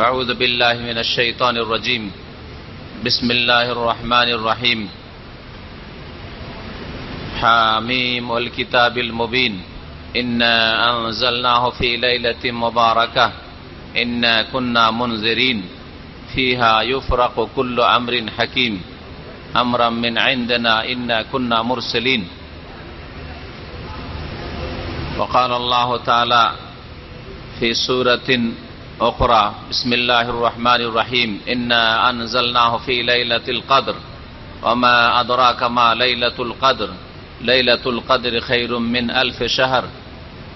أعوذ بالله من الشيطان الرجيم. بسم الله الرحمن الرحيم. حاميم والكتاب المبين. إنا أنزلناه في ليلة مباركة. إنا كنا منذرين. فيها يفرق كل أمر حكيم. أمرا من عندنا إنا كنا مرسلين. وقال الله تعالى في سورة أخرى بسم الله الرحمن الرحيم إنا أنزلناه في ليلة القدر وما أدراك ما ليلة القدر ليلة القدر خير من ألف شهر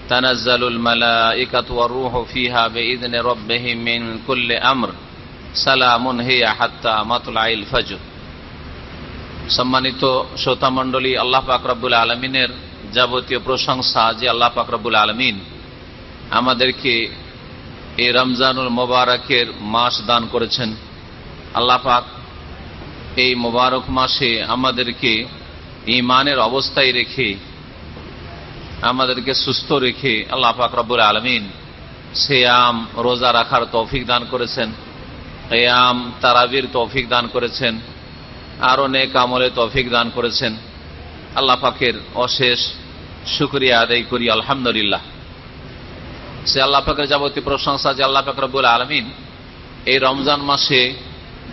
تنزل الملائكة والروح فيها بإذن ربهم من كل أمر সালাম হিয়া হাত্তা মাতুল ফজর সম্মানিত শ্রোতা মন্ডলী আল্লাহ পাকরাবুল আলমিনের যাবতীয় প্রশংসা যে আল্লাহ পাকরাবুল আলমিন আমাদেরকে এই রমজানুল মোবারকের মাস দান করেছেন। আল্লাহ পাক এই মোবারক মাসে আমাদেরকে ইমানের অবস্থায় রেখে, আমাদেরকে সুস্থ রেখে আল্লাহ পাক রব্বুল আলমিন সেয়াম রোজা রাখার তৌফিক দান করেছেন এয়াম তারাবির তৌফিক দান করেছেন আরও নেক আমলে তৌফিক দান করেছেন। আল্লাহ পাকের অশেষ শুক্রিয়া আদায় করি, আলহামদুলিল্লাহ। সে আল্লাহ পাকের যাবতীয় প্রশংসা যে আল্লাহ পাক রব্বুল আলমিন এই রমজান মাসে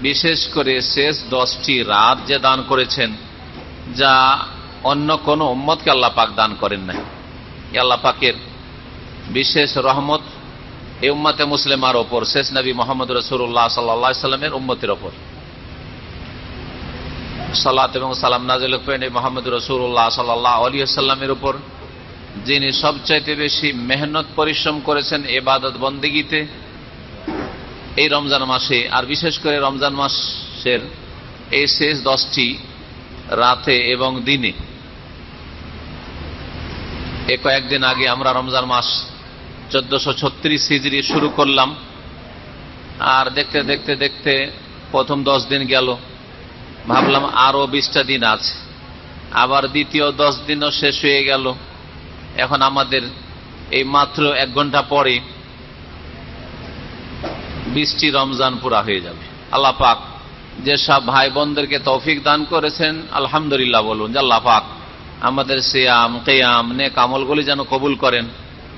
বিশেষ করে শেষ দশটি রাত যে দান করেছেন, যা অন্য কোন উম্মতকে আল্লাহ পাক দান করেন নাই। আল্লাহ পাকের বিশেষ রহমত এই উম্মতে মুসলিমার ওপর, শেষ নবী মোহাম্মদ রসুল্লাহ সাল্লা সাল্লামের উম্মতের ওপর। সাল্লাত এবং সালাম নাজিল মোহাম্মদ রসুল্লাহ সাল্লাহ আলিয়াল্লামের উপর। যিনি সবচাইতে বেশি মেহনত, পরিশ্রম করেছেন এবাদত বন্দিগিতে, এই রমজান মাসে, আর বিশেষ করে রমজান মাসের এই শেষ দশটি রাতে এবং দিনে, এ কয়েকদিন আগে আমরা রমজান মাস চোদ্দশো ছত্রিশ সিজরি শুরু করলাম, আর দেখতে দেখতে দেখতে প্রথম দশ দিন গেল। ভাবলাম আরও বিশটা দিন আছে। আবার দ্বিতীয় দশ দিনও শেষ হয়ে গেল। এখন আমাদের এই মাত্র এক ঘণ্টা পরে বৃষ্টি রমজান পুরা হয়ে যাবে। আল্লাহ পাক যেসব ভাই বোনদেরকে তৌফিক দান করেছেন, আলহামদুলিল্লাহ বলুন যে আল্লাহ পাক আমাদের সিয়াম, কেয়াম নে কামলগুলি যেন কবুল করেন।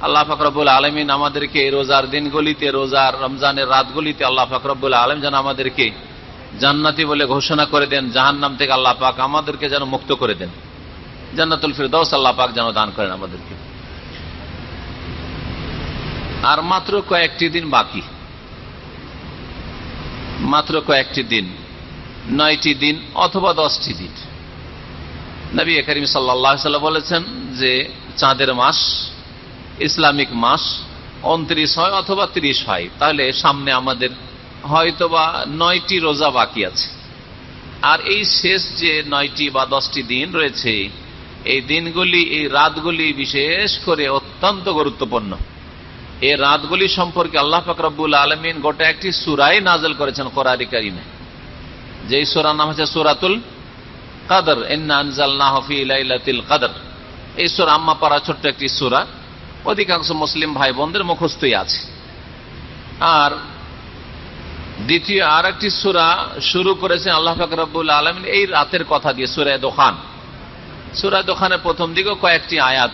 আল্লাহ ফাকরাবুল আলমিন আমাদেরকে রোজার দিনগুলিতে, রোজার রমজানের রাতগুলিতে আল্লাহ ফাকরাবুল আলম যেন আমাদেরকে জান্নাতি বলে ঘোষণা করে দেন জাহান নাম থেকে আল্লাহ পাক আমাদেরকে যেন মুক্ত করে দেন। জান্নাতুল ফিরদৌস আল্লাহ পাক যেন দান করেন আমাদেরকে। আর মাত্র কয়েকটি দিন বাকি। মাত্র কয়েকটি দিন, নয়টি দিন অথবা দশটি দিন। নবী করিম সাল্লাহ বলেছেন যে চাঁদের মাস, ইসলামিক মাস উনত্রিশ হয় অথবা ত্রিশ হয়। তাহলে সামনে আমাদের হয়তোবা নয়টি রোজা বাকি আছে। আর এই শেষ যে নয়টি বা দশটি দিন রয়েছে এই দিনগুলি, এই রাতগুলি বিশেষ করে অত্যন্ত গুরুত্বপূর্ণ। এই রাতগুলি সম্পর্কে আল্লাহ ফাকরাবুল আলমিন গোটা একটি সুরাই নাজল করেছেন কোরআরি কারিমে। যে সুরার নাম হচ্ছে সুরাতুল কাদর। কাদর। এই সুরা আম্মা পাড়া ছোট্ট একটি সুরা। অধিকাংশ মুসলিম ভাই বোনদের মুখস্থই আছে। আর দ্বিতীয় আর একটি সুরা শুরু করেছেন আল্লাহ ফাকরাবুল আলমিন এই রাতের কথা দিয়ে সুরায় দোকান সুরায় দোকানের প্রথম দিকেও কয়েকটি আয়াত।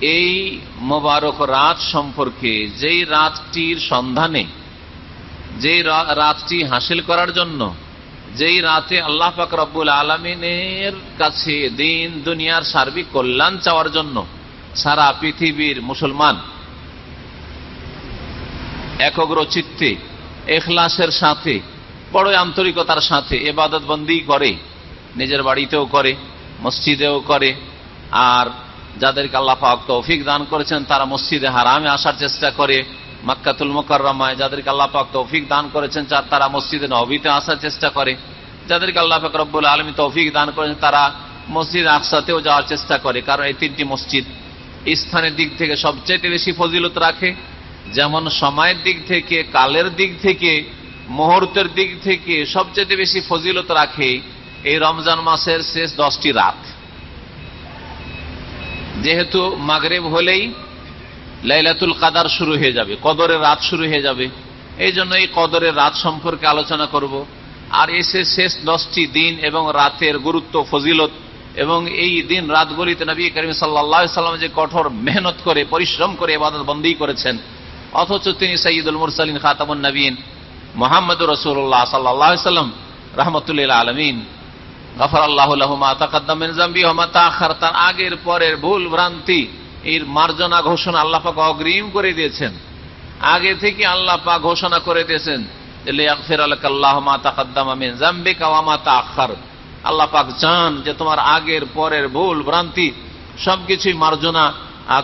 এই মোবারক রাত সম্পর্কে যেই রাতটির সন্ধানে, যেই রাতটি হাসিল করার জন্য, যেই রাতে আল্লাহ পাক রব্বুল আলমিনের কাছে দিন, দুনিয়ার সার্বিক কল্যাণ চাওয়ার জন্য সারা পৃথিবীর মুসলমান একগ্র চিত্তে এখলাসের সাথে বড় আন্তরিকতার সাথে এবাদত বন্দি করে, নিজের বাড়িতেও করে। মসজিদেও করে। আর যাদেরকে আল্লাহ পাক তৌফিক দান করেছেন, তারা মসজিদে হারামে আসার চেষ্টা করে। মাক্কাতুল মোকাররমায় যাদেরকে আল্লাহ পাক তৌফিক দান করেছেন তারা মসজিদে নবীতে আসার চেষ্টা করে। যাদেরকে আল্লাহ পাক রব্বুল আলমী তৌফিক দান করেছেন, তারা মসজিদ আকসাতেও যাওয়ার চেষ্টা করে, কারণ এই তিনটি মসজিদ স্থানের দিক থেকে সবচেয়ে বেশি ফজিলত রাখে। যেমন সময়ের দিক থেকে, কালের দিক থেকে, মুহূর্তের দিক থেকে সবচেয়ে বেশি ফজিলত রাখে এই রমজান মাসের শেষ দশটি রাত। যেহেতু মাগরেব হলেই লাইলাতুল কাদার শুরু হয়ে যাবে, কদরের রাত শুরু হয়ে যাবে, এই জন্য এই কদরের রাত সম্পর্কে আলোচনা করব। আর এসে শেষ দশটি দিন এবং রাতের গুরুত্ব, ফজিলত এবং এই দিন রাতগুলিতে নবী করিম সাল্লা সাল্লাম যে কঠোর মেহনত করে, পরিশ্রম করে এবাদত বন্দী করেছেন, অথচ তিনি সঈদুল মুরসালিন খাতামুন নবীন মোহাম্মদ রসুল্লাহ সাল্লাহ সাল্লাম রহমতুল্লাহ আলমিন। গফর আল্লাহ তার আগের পরের ভুল ভ্রান্তি, এর মার্জনা ঘোষণা আল্লাহ পাক অগ্রিম করে দিয়েছেন। আগে থেকে আল্লাহ পাক ঘোষণা করে দিয়েছেন আল্লাহ পাক চান যে, তোমার আগের পরের ভুল ভ্রান্তি সবকিছুই মার্জনা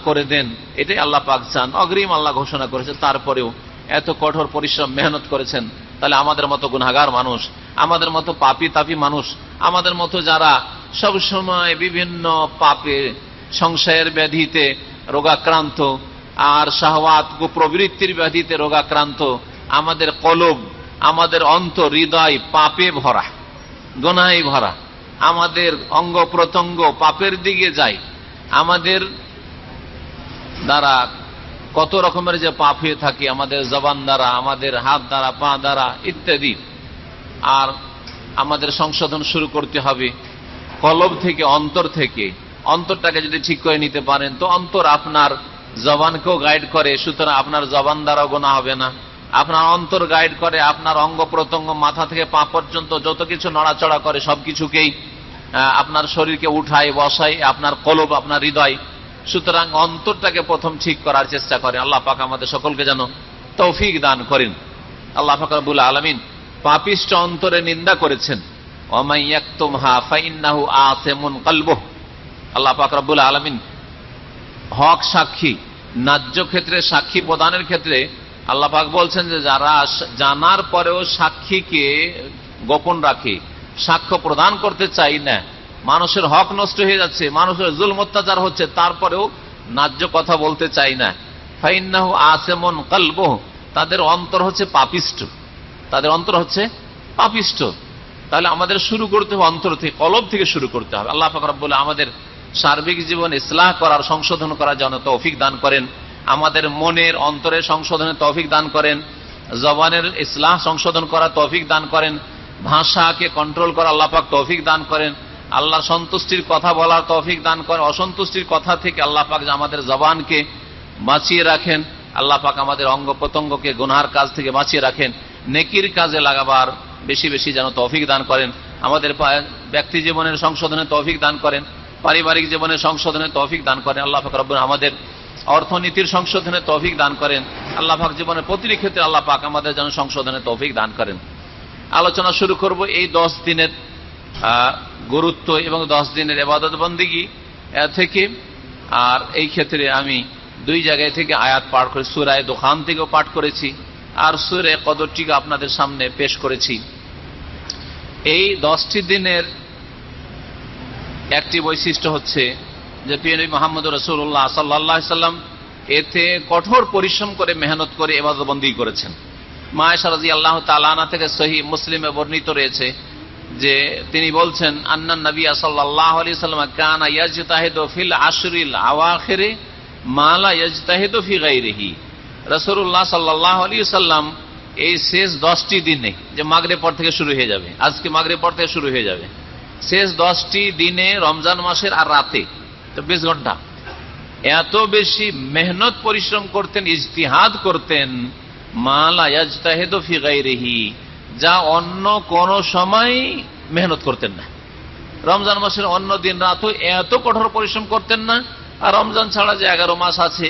করে দেন। এটাই আল্লাহ পাক চান। অগ্রিম আল্লাহ ঘোষণা করেছেন। তারপরেও এত কঠোর পরিশ্রম মেহনত করেছেন। তাহলে আমাদের মতো গুনাগার মানুষ আমাদের মতো পাপি তাপি মানুষ, আমাদের মতো যারা সব সময় বিভিন্ন পাপে, সংশয়ের ব্যাধিতে রোগাক্রান্ত আর শাহওয়াত প্রবৃত্তির ব্যাধিতে রোগাক্রান্ত, আমাদের কলব, আমাদের অন্ত হৃদয় পাপে ভরা, গোনায় ভরা, আমাদের অঙ্গ প্রত্যঙ্গ পাপের দিকে যায়, আমাদের দ্বারা কত রকমের যে পাপ হয়ে থাকে, আমাদের জবান দ্বারা, আমাদের হাত দ্বারা, পা দ্বারা ইত্যাদি। আর আমাদের সংশোধন শুরু করতে হবে। কলব থেকে অন্তর থেকে। অন্তরটাকে যদি ঠিক করে নিতে পারেন, তো অন্তর আপনার জবানকেও গাইড করে, সুতরাং আপনার জবান দ্বারাও গোনা হবে না। আপনার অন্তর গাইড করে, আপনার অঙ্গ প্রত্যঙ্গ মাথা থেকে পা পর্যন্ত যত কিছু নড়াচড়া করে সবকিছুকেই আপনার শরীরকে উঠায়, বসায়, আপনার কলব, আপনার হৃদয়। সুতরাং অন্তরটাকে প্রথম ঠিক করার চেষ্টা করে। আল্লাহ পাক আমাদের সকলকে যেন তৌফিক দান করেন। আল্লাহ ফাকরবুল আলমিন পাপিষ্ট অন্তরে নিন্দা করেছেন। আল্লাহ আলমিন হক সাক্ষী, ন্যায্য ক্ষেত্রে সাক্ষী প্রদানের ক্ষেত্রে আল্লাহ পাক বলছেন যে যারা জানার পরেও সাক্ষীকে গোপন রাখে, সাক্ষ্য প্রদান করতে চাই না, মানুষের হক নষ্ট হয়ে যাচ্ছে, মানুষের জুল অত্যাচার হচ্ছে, তারপরেও ন্যায্য কথা বলতে চাই না। ফাইন্নাহু আসেমন কালব তাদের অন্তর হচ্ছে পাপিষ্ট। তাদের অন্তর হচ্ছে পাপিষ্ট তাহলে আমাদের শুরু করতে হবে অন্তর থেকে, কলব থেকে শুরু করতে হবে। আল্লাহ বলে আমাদের সার্বিক জীবন ইসলাহ করার, সংশোধন করার জন্য তৌফিক দান করেন। আমাদের মনের অন্তরের সংশোধনে তৌফিক দান করেন। জবানের ইসলাহ সংশোধন করার তৌফিক দান করেন। ভাষাকে কন্ট্রোল করা আল্লাহ পাক তৌফিক দান করেন। আল্লাহ সন্তুষ্টির কথা বলার তৌফিক দান করেন। অসন্তুষ্টির কথা থেকে আল্লাহ পাক আমাদের জবানকে বাঁচিয়ে রাখেন, আল্লাহ পাক আমাদের অঙ্গ প্রত্যঙ্গকে গুনহার কাজ থেকে বাঁচিয়ে রাখেন। নেকির কাজে লাগাবার বেশি বেশি যেন তৌফিক দান করেন। আমাদের ব্যক্তি জীবনের সংশোধনে তৌফিক দান করেন। পারিবারিক জীবনের সংশোধনে তৌফিক দান করেন। আল্লাহ পাক রব্বুল আমাদের অর্থনীতির সংশোধনে তৌফিক দান করেন। আল্লাহ পাক জীবনের প্রতিটি ক্ষেত্রে আল্লাহ পাক আমাদের যেন সংশোধনে তৌফিক দান করেন। আলোচনা শুরু করব এই দশ দিনের গুরুত্ব এবং দশ দিনের এবাদত বন্দিগি। থেকে আর এই ক্ষেত্রে আমি দুই জায়গায় থেকে আয়াত পাঠ করে, সুরায় দোকান থেকেও পাঠ করেছি। আর সুরে কদরটিকে আপনাদের সামনে পেশ করেছি। এই দশটি দিনের একটি বৈশিষ্ট্য হচ্ছে যে পিএনবি মোহাম্মদ রসুল্লাহ সাল্লাহ সাল্লাম এতে কঠোর পরিশ্রম করে মেহনত করে এবাদবন্দি করেছেন। মায়েশারাজি আল্লাহ তালানা থেকে সহি মুসলিমে বর্ণিত রয়েছে যে, তিনি বলছেন আন্নান নবী সাল্লাহ আলি সাল্লাম কানা ইয়াজতাহিদ ফিল আশরিল আওয়াখেরে মালা ইয়াজতাহিদ ফি গাইরিহি রসুল্লাহ সাল্লাহ আলী সাল্লাম এই শেষ দশটি দিনে, যে মাগরে পর থেকে শুরু হয়ে যাবে, আজকে মাগরে পর থেকে শুরু হয়ে যাবে। শেষ দশটি দিনে রমজান মাসের আর রাতে চব্বিশ ঘণ্টা। এত বেশি মেহনত, পরিশ্রম করতেন, ইজতিহাদ করতেন মালায়াজতাহেদি যা অন্য কোন সময় মেহনত করতেন না। রমজান মাসের অন্য দিন রাত এত কঠোর পরিশ্রম করতেন না, আর রমজান ছাড়া যে এগারো মাস আছে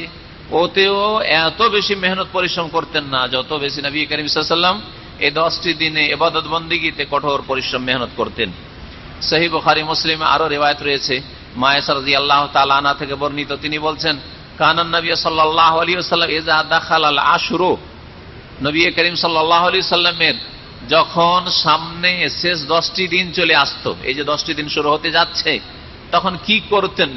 ওতেও এত বেশি মেহনত পরিশ্রম করতেন না, যত বেশি নবী করিম সাল্লাম এই দশটি দিনে এবাদত বন্দিগিতে কঠোর পরিশ্রম মেহনত করতেন। সহি বুখারি, মুসলিমে আরও রেওয়ায়ত রয়েছে। মায়েসারজি আল্লাহ তালানা থেকে বর্ণিত, তিনি বলছেন কানান নবী সাল্লাহ আলী সাল্লাম এজা দাখাল আল আশরু। নবী করিম সাল্লাহ আলী সাল্লামের যখন সামনে শেষ দশটি দিন চলে আসতো, এই যে দশটি দিন শুরু হতে যাচ্ছে, তখন কি করতেন?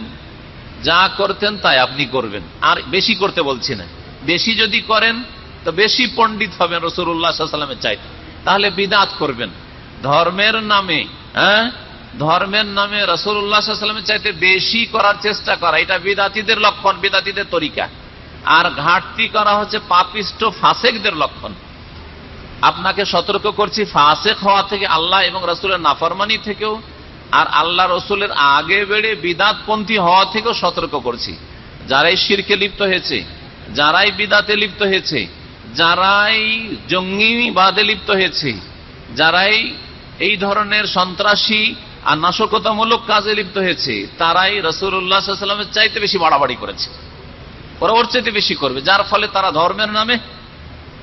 যা করতেন তাই আপনি করবেন। আর বেশি করতে বলছি না। বেশি যদি করেন, তো বেশি পণ্ডিত হবেন রসুল্লাহ সাল্লামের চাইতে। তাহলে বিদাত করবেন। ধর্মের নামে হ্যাঁ? ধর্মের নামে রসুল্লাহামের চাইতে বেশি করার চেষ্টা করা। এটা বিদাতিদের লক্ষণ, বিদাতিদের তরিকা। আর ঘাটতি করা হচ্ছে পাপিষ্ট ফাসেকদের লক্ষণ। আপনাকে সতর্ক করছি, ফাসেক হওয়া থেকে আল্লাহ এবং রসুলের নাফরমানি থেকেও আর আল্লাহ রসুলের আগে বেড়ে বিদাতপন্থী হওয়া থেকেও সতর্ক করছি। যারাই শিরকে লিপ্ত হয়েছে, যারাই বিদাতে লিপ্ত হয়েছে, যারাই জঙ্গিবাদে লিপ্ত হয়েছে, যারাই এই ধরনের সন্ত্রাসী আর নাশকতামূলক কাজে লিপ্ত হয়েছে, তারাই রসুল রসুল্লাহামের চাইতে বেশি বাড়াবাড়ি করেছে। চাইতে বেশি করবে, যার ফলে তারা ধর্মের নামে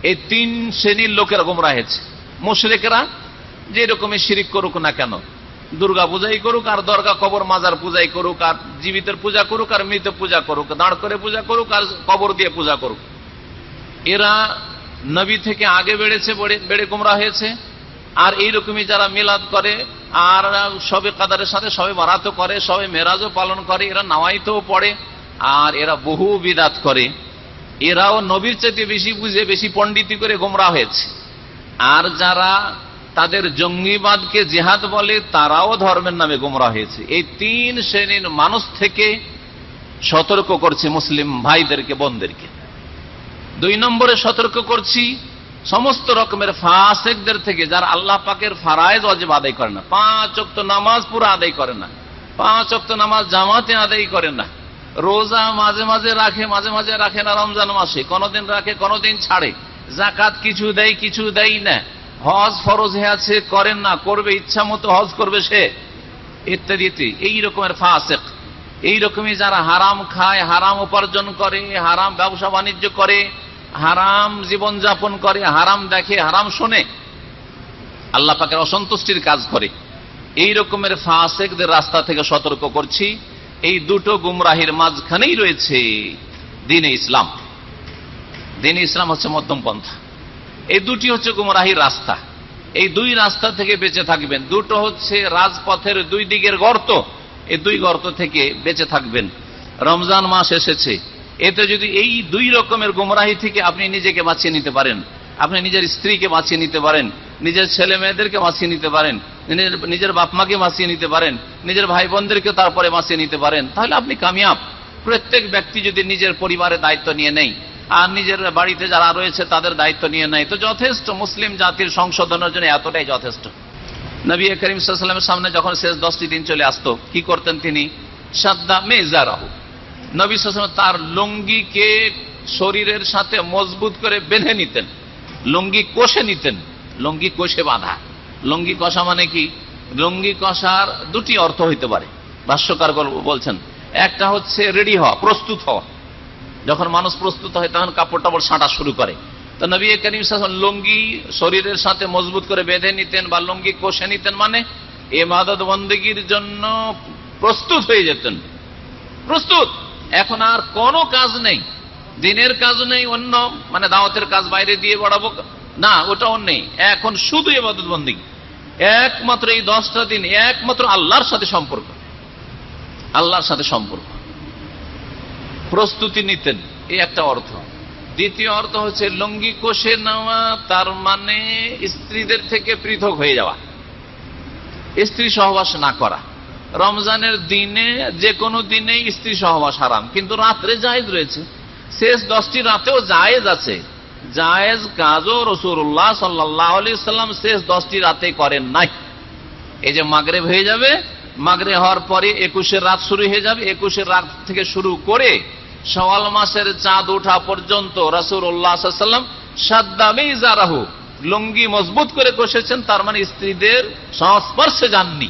এই তিন শ্রেণির লোকেরা গোমরা হয়েছে। মুশরেকেরা যে রকমের শিরিক করুক না কেন দুর্গা পূজাই করুক, আর দরগা কবর মাজার পূজাই করুক, আর জীবিতের পূজা করুক, আর মৃত পূজা করুক, দাঁড় করে পূজা করুক, আর কবর দিয়ে পূজা করুক। এরা নবী থেকে আগে বেড়েছে, বেড়ে গোমরা হয়েছে, আর এইরকমই যারা মিলাদ করে, আর সবে কাদারের সাথে সবে বারাতও করে, সবে মেরাজও পালন করে, এরা নাওয়াইতেও পড়ে, আর এরা বহু বিদাত করে। এরাও নবীর চাইতে বেশি বুঝে, বেশি পণ্ডিতি করে গোমরা হয়েছে। আর যারা তাদের জঙ্গিবাদকে জেহাদ বলে তারাও ধর্মের নামে গোমরা হয়েছে। এই তিন শ্রেণির মানুষ থেকে সতর্ক করছে মুসলিম ভাইদেরকে, বোনদেরকে। দুই নম্বরে সতর্ক করছি সমস্ত রকমের ফাসেকদের থেকে, যারা আল্লাহ পাকের ফারায়জ অজেব আদায় করে না। পাঁচ অক্ত নামাজ পুরো আদায় করে না। পাঁচ অক্ত নামাজ জামাতে আদায় করে না। রোজা মাঝে মাঝে রাখে, মাঝে মাঝে রাখে না রমজান মাসে। কোনোদিন রাখে, কোনোদিন ছাড়ে। জাকাত কিছু দেয় কিছু দেয় না। হজ ফরজ হয়ে আছে, করেন না, করবে, ইচ্ছা মতো হজ করবে সে। ইত্যাদি ইত্যাদি। এই রকমের ফাসেক। এই রকমই যারা হারাম খায়, হারাম উপার্জন করে, হারাম ব্যবসা বাণিজ্য করে, হারাম জীবন যাপন করে, হারাম দেখে, হারাম শোনে, আল্লাহ পাকের অসন্তুষ্টির কাজ করে। এই রকমের ফাঁসেকদের রাস্তা থেকে সতর্ক করছি। এই দুটো গুমরাহির মাঝখানেই রয়েছে দিনে ইসলাম। দিনে ইসলাম হচ্ছে মধ্যম পন্থা। এই দুটি হচ্ছে গুমরাহির রাস্তা। এই দুই রাস্তা থেকে বেঁচে থাকবেন। দুটো হচ্ছে রাজপথের দুই দিকের গর্ত। এই দুই গর্ত থেকে বেঁচে থাকবেন। রমজান মাস এসেছে। এতে যদি এই দুই রকমের গুমরাহি থেকে আপনি নিজেকে বাঁচিয়ে নিতে পারেন, আপনি নিজের স্ত্রীকে বাঁচিয়ে নিতে পারেন, নিজের ছেলে মেয়েদেরকে বাঁচিয়ে নিতে পারেন, নিজের বাপ মাকে বাঁচিয়ে নিতে পারেন, নিজের ভাই বোনদেরকে তারপরে বাঁচিয়ে নিতে পারেন, তাহলে আপনি কামিয়াব। প্রত্যেক ব্যক্তি যদি নিজের পরিবারের দায়িত্ব নিয়ে নেই আর নিজের বাড়িতে যারা রয়েছে তাদের দায়িত্ব নিয়ে নেয়। তো যথেষ্ট মুসলিম জাতির সংশোধনের জন্য এতটাই যথেষ্ট। নবী করিম সাল্লামের সামনে যখন শেষ দশটি দিন চলে আসতো, কি করতেন তিনি? সাদ্দা মেজারাহু। নবী সাল্লাম তার লুঙ্গিকে শরীরের সাথে মজবুত করে বেঁধে নিতেন। লুঙ্গি কষে নিতেন। লুঙ্গি কষে বাঁধা। লুঙ্গি কষা মানে কি? লুঙ্গি কষার দুটি অর্থ হইতে পারে। ভাষ্যকার বলছেন, একটা হচ্ছে রেডি হওয়া, প্রস্তুত হওয়া। যখন মানুষ প্রস্তুত হয়, তখন কাপড় টাপড় সাঁটা শুরু করে। তো নবী করিম লুঙ্গি শরীরের সাথে মজবুত করে বেঁধে নিতেন বা লুঙ্গি কষে নিতেন মানে এ মাদত বন্দীগীর জন্য প্রস্তুত হয়ে যেতেন। প্রস্তুত। এখন আর কোনো কাজ নেই। দিনের কাজ নেই, অন্য মানে দাওয়াতের কাজ বাইরে দিয়ে বাড়াবো। না, ওটাও নেই। এখন শুধু এবাদত বন্দী। একমাত্র এই দশটা দিন একমাত্র আল্লাহর সাথে সম্পর্ক। আল্লাহর সাথে সম্পর্ক। প্রস্তুতি নিতেন। এই একটা অর্থ। দ্বিতীয় অর্থ হচ্ছে লঙ্গি কোষে নেওয়া, তার মানে স্ত্রীদের থেকে পৃথক হয়ে যাওয়া। স্ত্রী সহবাস না করা। রমজানের দিনে যে কোনো দিনে স্ত্রী সহবাস হারাম। কিন্তু রাত্রে জায়েজ রয়েছে। শেষ দশটি রাতেও জায়েজ আছে। জায়েজ কাজও রসুল্লাহ সাল্লাহ সাল্লাম শেষ দশটি রাতে করেন নাই। এই যে মাগরে হয়ে যাবে মাগরে হওয়ার পরে একুশের রাত শুরু হয়ে যাবে। একুশের রাত থেকে শুরু করে সওয়াল মাসের চাঁদ ওঠা পর্যন্ত রাসুল্লাহাম সাদ্দামেই জারাহু লুঙ্গি মজবুত করে কষেছেন, তার মানে স্ত্রীদের সংস্পর্শে যাননি।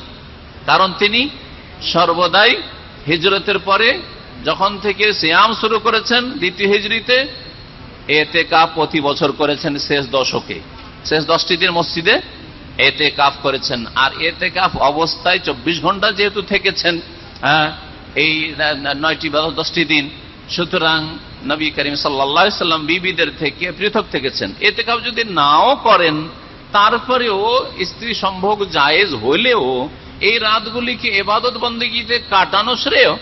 কারণ তিনি সর্বদাই হিজরতের পরে যখন থেকে শ্যাম শুরু করেছেন দ্বিতীয় হিজড়িতে এতে কাপ প্রতি বছর করেছেন শেষ দশকে। শেষ দশটি দিন মসজিদে এতে কাপ করেছেন। আর এতে কাপ অবস্থায় চব্বিশ ঘণ্টা যেহেতু থেকেছেন হ্যাঁ এই নয়টি দশটি দিন সুতরাং নবী করিম সাল্লাম বিবিদের থেকে পৃথক থেকেছেন। এতে কাউ যদি নাও করেন, তারপরেও স্ত্রী সম্ভোগ জায়েজ হলেও এই রাতগুলিকে এবাদত বন্দীতে কাটানো শ্রেয়।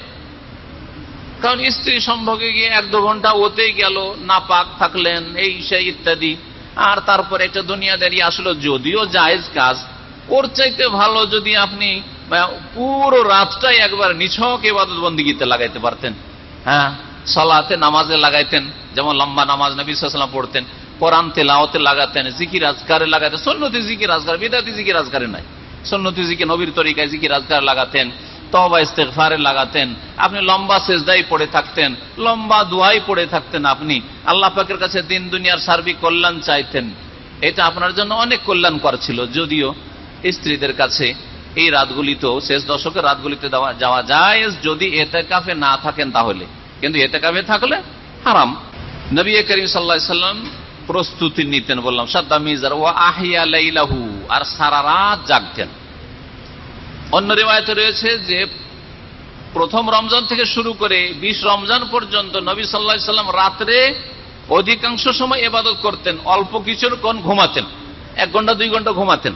কারণ স্ত্রী সম্ভোগে গিয়ে এক দু ঘণ্টা ওতেই গেল না পাক থাকলেন, এই সেই ইত্যাদি। আর তারপরে একটা দুনিয়াদারি আসলো, যদিও জায়েজ কাজ। ওর চাইতে ভালো যদি আপনি পুরো রাতটাই একবার নিছক এবাদত বন্দীগীতে লাগাইতে পারতেন। হ্যাঁ? সলাতে নামাজে লাগাইতেন, যেমন লম্বা নামাজ নবী সাল্লাম পড়তেন, কোরআন তেলাওতে লাগাতেন, জিকির আজকারে লাগাতেন সন্ন্যতি জিকির আজকার বিদাতি জিকির আজকারে নাই। সন্ন্যতি জিকির নবীর তরিকায় জিকির আজকার লাগাতেন তবা ইস্তেকফারে লাগাতেন, আপনি লম্বা সেজদাই পড়ে থাকতেন, লম্বা দোয়াই পড়ে থাকতেন আপনি, আল্লাহ পাকের কাছে দিন দুনিয়ার সার্বিক কল্যাণ চাইতেন। এটা আপনার জন্য অনেক কল্যাণকর ছিল, যদিও স্ত্রীদের কাছে এই রাতগুলিতেও, শেষ দশকের রাতগুলিতে যাওয়া যায়, যদি এতে কাফে না থাকেন তাহলে। কিন্তু এতে কাফে থাকলে হারাম। নবী করিম সাল্লা সাল্লাম প্রস্তুতি নিতেন বললাম, সাদ্দা মিজার ও আহিয়া আর সারা রাত জাগতেন। অন্য রেওয়ায়তে রয়েছে যে, প্রথম রমজান থেকে শুরু করে বিশ রমজান পর্যন্ত নবী সাল্লা সাল্লাম রাত্রে অধিকাংশ সময় এবাদত করতেন, অল্প কিছুর কোন ঘুমাতেন, এক ঘণ্টা, দুই ঘণ্টা ঘুমাতেন।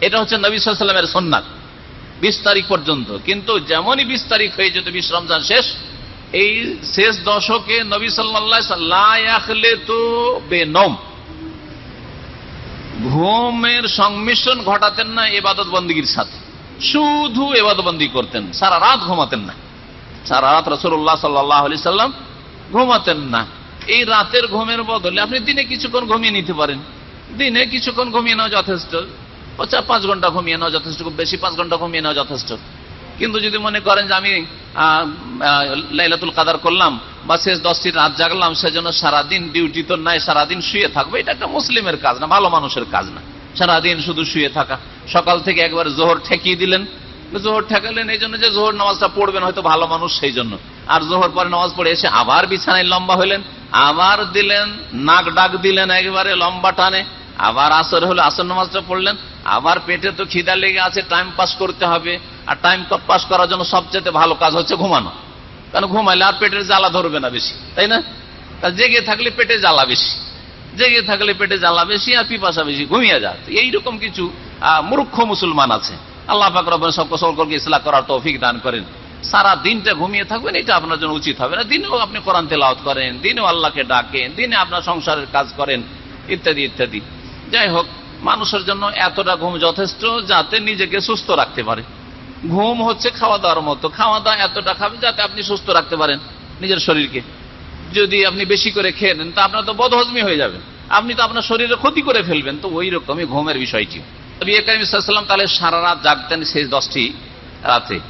এটা হচ্ছে নবী সাল্লামের সন্ন্যাত বিশ তারিখ পর্যন্ত। কিন্তু যেমনই বিশ তারিখ হয়ে যেত, বিশ রমজান শেষ এই শেষ দশকে নবী বেনম ঘুমের সংমিশ্রণ ঘটাতেন না এবাদত বন্দীগীর সাথে। শুধু এবাদবন্দি করতেন, সারা রাত ঘুমাতেন না। সারা রাত রসুল্লাহ সাল্লাহ আলি সাল্লাম ঘুমাতেন না। এই রাতের ঘুমের বদলে আপনি দিনে কিছুক্ষণ ঘুমিয়ে নিতে পারেন। দিনে কিছুক্ষণ ঘুমিয়ে নেওয়া যথেষ্ট। পাঁচ ঘণ্টা ঘুমিয়ে নেওয়া যথেষ্ট, খুব বেশি পাঁচ ঘণ্টা ঘুমিয়ে নেওয়া যথেষ্ট। কিন্তু যদি মনে করেন যে আমি লাইলাতুল কাদার করলাম বা শেষ দশটি রাত জাগলাম, সেজন্য সারাদিন ডিউটি তো নাই, সারাদিন শুয়ে থাকব। এটা একটা মুসলিমের কাজ না, ভালো মানুষের কাজ না। সারাদিন শুধু শুয়ে থাকা। সকাল থেকে একবার জোহর ঠেকিয়ে দিলেন। জোহর ঠেকালেন এই জন্য যে জোহর নামাজটা পড়বেন হয়তো ভালো মানুষ সেই জন্য। আর জোহর পরে নামাজ পড়ে এসে আবার বিছানায় লম্বা হইলেন আবার দিলেন, নাক ডাক দিলেন একবারে লম্বা টানে, আবার আসর হলে আসর নামাজটা পড়লেন, আবার পেটে তো খিদা লেগে আছে টাইম পাস করতে হবে। আর টাইম পাস করার জন্য সবচেয়ে ভালো কাজ হচ্ছে ঘুমানো। কারণ ঘুমাইলে আর পেটের জ্বালা ধরবে না বেশি, তাই না? জেগে থাকলে পেটে জ্বালা বেশি, জেগে থাকলে পেটে জ্বালা বেশি আর পিপাসা বেশি, ঘুমিয়ে যা। এইরকম কিছু মূর্খ মুসলমান আছে। আল্লাহ পাক রবেন সব সকলকে ইসলাম করার তৌফিক দান করেন। সারা দিনটা ঘুমিয়ে থাকবেন, এটা আপনার জন্য উচিত হবে না। দিনেও আপনি কোরআন তেলাওত করেন, দিনেও আল্লাহকে ডাকেন, দিনে আপনার সংসারের কাজ করেন, ইত্যাদি ইত্যাদি। যাই হোক, মানুষের জন্য এতটা ঘুম যথেষ্ট যাতে নিজেকে সুস্থ রাখতে পারে। ঘুম হচ্ছে খাওয়া দাওয়ার মতো। খাওয়া দাওয়া এতটা খাবে যাতে আপনি সুস্থ রাখতে পারেন নিজের শরীরকে। যদি আপনি বেশি করে খেয়ে নেন, তা আপনার তো বদহজমি হয়ে যাবে। আপনি তো আপনার শরীরে ক্ষতি করে ফেলবেন, তো ওই রকমই ঘুমের বিষয়টি। সাল্লাম তাহলে সারা রাত জাগতেন শেষ দশটি রাতে।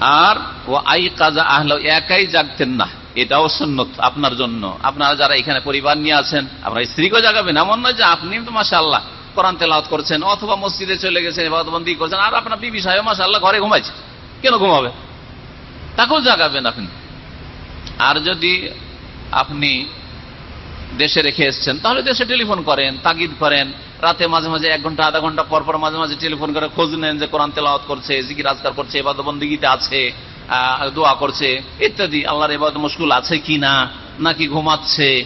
আর ও আই কাজা আহল একাই জাগতেন না। এটাও সন্ন্যত আপনার জন্য। আপনারা যারা এখানে পরিবার নিয়ে আছেন, আপনার স্ত্রীকেও জাগাবেন। এমন নয় যে আপনি তো মাসা আল্লাহ কোরআন তেলাওত করছেন, অথবা মসজিদে চলে গেছেন এবাদবন্দি করছেন, আর আপনার বিবি সাহেব মাসা আল্লাহ ঘরে ঘুমাইছে। কেন ঘুমাবে? তাকেও জাগাবেন আপনি। আর যদি আপনি দেশে রেখে এসছেন, তাহলে দেশে টেলিফোন করেন, তাগিদ করেন, রাতে মাঝে মাঝে এক ঘণ্টা, আধা ঘণ্টা পর পর মাঝে মাঝে টেলিফোন করে খোঁজ নেন যে কোরআন তেলাওয়াত করছে, জিকির আজকার করছে এবাদবন্দিগিতে আছে দোয়া করছে, ইত্যাদি। আল্লাহর এবাদ মুশকুল আছে কি না? নাকি ঘুমাচ্ছে?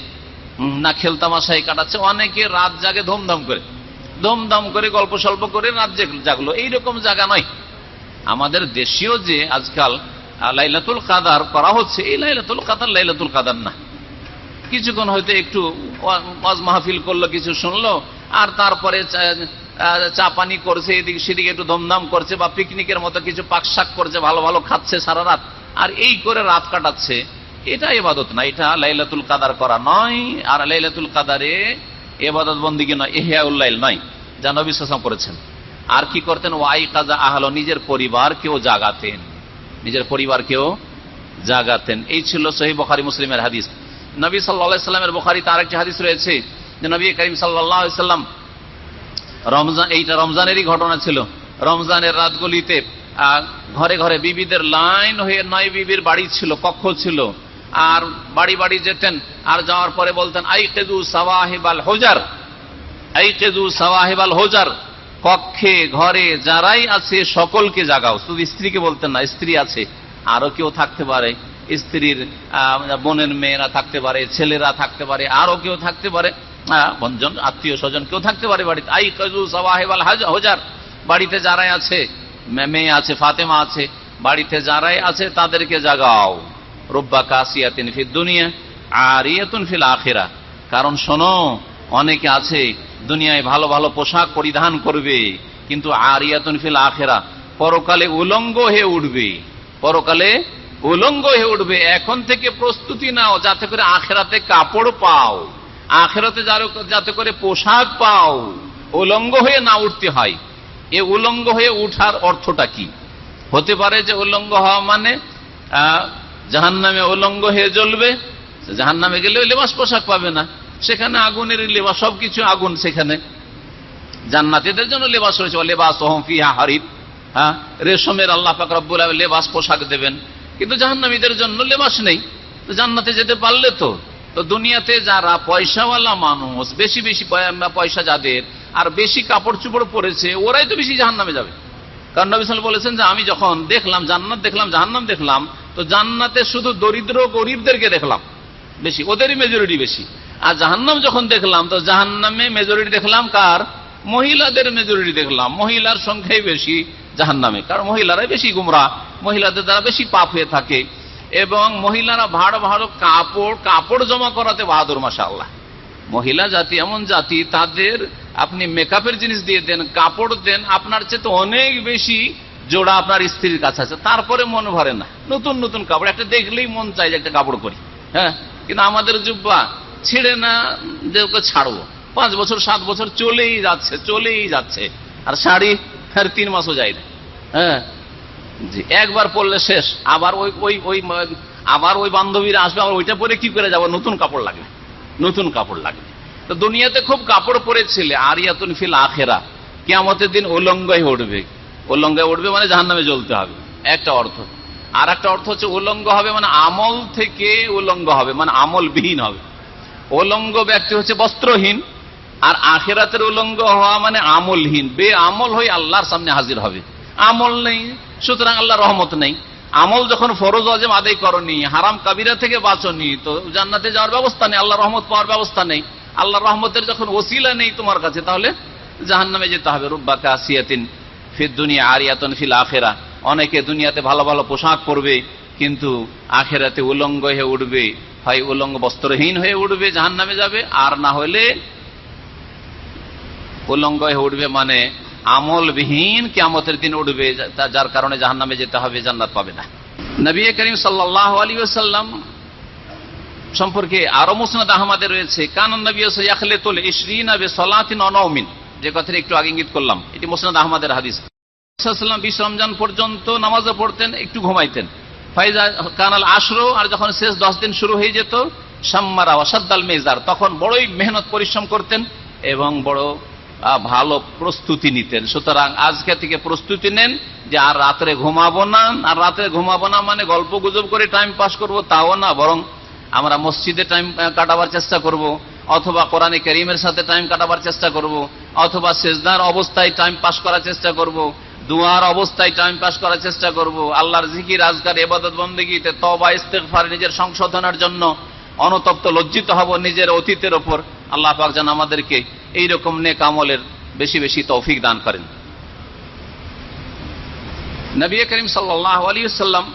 না, খেলতামাশাই কাটাচ্ছে? অনেকে রাত জাগে ধুমধাম করে। ধুমধাম করে গল্প স্বল্প করে রাত জাগলো। এইরকম জায়গা নয়। আমাদের দেশীয় যে আজকাল লাইলাতুল কাদার করা হচ্ছে, এই লাইলাতুল কাদার লাইলাতুল কাদার না। কিছুক্ষণ হয়তো একটু ওয়াজ মাহফিল করল, কিছু শুনলো, আর তারপরে চা পানি করছে, এদিকে সেদিকে একটু ধমধাম করছে, বা পিকনিকের মতো কিছু পাকশাক করছে, ভালো ভালো খাচ্ছে সারা রাত। আর এই করে রাত কাটাচ্ছে, এটা এবাদত না, এটা লাইলাতুল কাদার করা নয়। আর লাইলাতুল কাদারে এবাদত বন্দিকে নয় এহিয়া উল্লাইল নয়। যা নবী সাসম করেছেন। আর কি করতেন? ওয়াই কাজা আহলো, নিজের পরিবারকেও জাগাতেন। নিজের পরিবারকেও জাগাতেন। এই ছিল সহি বখারি মুসলিমের হাদিস। নবী সাল্লা সাল্লামের বোখারি তার একটি হাদিস রয়েছে, যে নবী করিম সাল্লাম রমজান, এইটা রমজানেরই ঘটনা ছিল। রমজানের রাতগুলিতে ঘরে ঘরে বিবিদের লাইন হয়ে নয় বিবির বাড়ি ছিল, কক্ষ ছিল। আর বাড়ি বাড়ি যেতেন, আর যাওয়ার পরে বলতেন আই কেদু সাওয়াহিবাল হোজার। কেদু সাওয়াহিবাল হোজার, কক্ষে, ঘরে যারাই আছে সকলকে জাগাও। শুধু স্ত্রীকে বলতেন না, স্ত্রী আছে, আরও কেউ থাকতে পারে। স্ত্রীর বোনের মেয়েরা থাকতে পারে, ছেলেরা থাকতে পারে, আরও কেউ থাকতে পারে আত্মীয় স্বজন কেউ থাকতে পারে বাড়িতে। আই কাজু সাহেবাল হাজার, বাড়িতে যারাই আছে মেয়ে আছে, ফাতেমা আছে, বাড়িতে যারাই আছে তাদেরকে জাগাও। রব্বা কাসিয়াতিন ফির দুনিয়া আর ইয়েতুন ফিল আখেরা। কারণ শোনো অনেকে আছে, দুনিয়ায় ভালো ভালো পোশাক পরিধান করবে, কিন্তু আর ইয়াতুন ফিল আখেরা, পরকালে উলঙ্গ হয়ে উঠবে, পরকালে উলঙ্গ হয়ে উঠবে। এখন থেকে প্রস্তুতি নাও, যাতে করে আখেরাতে কাপড় পাও, আখেরাতে যাতে করে পোশাক পাও। উলঙ্গ হয়ে না উঠতে হয়। এ উলঙ্গ হয়ে উঠার অর্থটা কি? হতে পারে যে উলঙ্গ হওয়া মানে জাহান নামে উলঙ্গ হয়ে জ্বলবে জাহান নামে গেলে লেবাস পোশাক পাবে না। সেখানে আগুনের লেবাস, সবকিছু আগুন সেখানে। জান্নাতীদের জন্য লেবাস রয়েছে। লেবাস ফিহা হ্যাঁ? রেশমের আল্লাহ পাক রব্বুল লেবাস পোশাক দেবেন। কিন্তু জাহান্নামীদের জন্য লেবাস নেই। তো জান্নাতে যেতে পারলে তো। তো দুনিয়াতে যারা পয়সাওয়ালা মানুষ, বেশি বেশি পয়- পয়সা যাদের, আর বেশি কাপড় চুপড় পরেছে, ওরাই তো বেশি জাহান্নামে যাবে। কারণ নবী সাল বলেছেন যে, আমি যখন দেখলাম, জান্নাত দেখলাম, জাহান্নাম দেখলাম, তো জান্নাতে শুধু দরিদ্র গরিবদেরকে দেখলাম। বেশি, ওদেরই মেজরিটি বেশি। আর জাহান্নাম যখন দেখলাম, তো জাহান্নামে মেজরিটি দেখলাম কার? মহিলাদের মেজরিটি দেখলাম। মহিলার সংখ্যাই বেশি জাহান্নামে, কারণ মহিলারাই বেশি গুমরা মহিলাদের দ্বারা বেশি পাপ হয়ে থাকে। এবং মহিলারা ভাড় ভাড় কাপড় কাপড় জমা করাতে বাহাদুর মাসা মহিলা জাতি এমন জাতি, তাদের আপনি মেকআপের জিনিস দিয়ে দেন, কাপড় দেন, আপনার চেয়ে তো অনেক বেশি জোড়া আপনার স্ত্রীর কাছে আছে। তারপরে মন ভরে না। নতুন নতুন কাপড়। একটা দেখলেই মন চাই যে একটা কাপড় করি হ্যাঁ? কিন্তু আমাদের জুব্বা ছিঁড়ে না যে ওকে ছাড়বো। পাঁচ বছর, সাত বছর চলেই যাচ্ছে চলেই যাচ্ছে। আর শাড়ি আর তিন মাসও যায় না। হ্যাঁ? জি, একবার পরলে শেষ। আবার ওই ওই ওই, আবার ওই বান্ধবীরা আসবে, আবার ওইটা পরে কি করে যাব? নতুন কাপড় লাগবে। নতুন কাপড় লাগবে। তো দুনিয়াতে খুব কাপড় পরেছিলে আর ইয়াতুন ফিল আখেরা। কে কেমতের দিন উলঙ্গ হয়ে উঠবে। উলঙ্গ হয়ে উঠবে মানে জাহান নামে জ্বলতে হবে। একটা অর্থ। আর একটা অর্থ হচ্ছে উলঙ্গ হবে মানে আমল থেকে উলঙ্গ হবে মানে আমল বিহীন হবে। উলঙ্গ ব্যক্তি হচ্ছে বস্ত্রহীন, আর আখেরাতের উলঙ্গ হওয়া মানে আমলহীন। বে আমল হয়ে আল্লাহর সামনে হাজির হবে। আমল নেই, সুতরাং আল্লাহ রহমত নেই। আমল যখন ফরজ, অজেম আদায় করনি, হারাম কাবিরা থেকে বাঁচনি, তো জান্নাতে যাওয়ার ব্যবস্থা নেই আল্লাহ রহমত পাওয়ার ব্যবস্থা নেই। আল্লাহ রহমতের যখন ওসিলা নেই তোমার কাছে, তাহলে জাহান নামে যেতে হবে। রুব্বা কাসিয়াতিন ফির দুনিয়া আরিয়াতন ফিল আখেরা। অনেকে দুনিয়াতে ভালো ভালো পোশাক পরবে, কিন্তু আখেরাতে উলঙ্গ হয়ে উঠবে। হয় উলঙ্গ বস্ত্রহীন হয়ে উঠবে জাহান নামে যাবে। আর না হলে উলঙ্গ হয়ে উঠবে মানে আমলবিহীন কেমতের দিন উঠবে যার কারণে জাহান নামে যেতে হবে, জান্নাত পাবে না। নবী করিম সাল্লাহ আলী সাল্লাম সম্পর্কে আরও মুসনাদ আহমদে রয়েছে কানন নবী ইয়াখলে তোলে ইসরিন সলাতিন অনৌমিন যে কথাটা একটু আগে ইঙ্গিত করলাম, এটি মুসনাদ আহমদের হাদিস। সাল্লাম বিশ রমজান পর্যন্ত নামাজও পড়তেন, একটু ঘুমাইতেন। ফাইজা কানাল আশরো, আর যখন শেষ দশ দিন শুরু হয়ে যেত, সাম্মারা ওয়াসাদ্দাল মেজার, তখন বড়ই মেহনত পরিশ্রম করতেন এবং বড় ভালো প্রস্তুতি নিতেন। সুতরাং আজকে থেকে প্রস্তুতি নেন যে আর রাত্রে ঘুমাবো না, আর রাত্রে ঘুমাবো না মানে গল্প গুজব করে টাইম পাস করব, তাও না, বরং আমরা মসজিদে টাইম কাটাবার চেষ্টা করব, অথবা কোরআনে করিমের সাথে টাইম কাটাবার চেষ্টা করব, অথবা সেজদার অবস্থায় টাইম পাস করার চেষ্টা করব দুয়ার অবস্থায় টাইম পাস করার চেষ্টা করব। আল্লাহর জিকির, আজকার এবাদত বন্দীতে তবা ইস্তেকফার নিজের সংশোধনের জন্য অনতপ্ত লজ্জিত হব নিজের অতীতের ওপর। আল্লাহ পাক যেন আমাদেরকে এইরকম নেক আমলের বেশি বেশি তৌফিক দান করেন। নবী করিম সাল্লাহ আলী সাল্লাম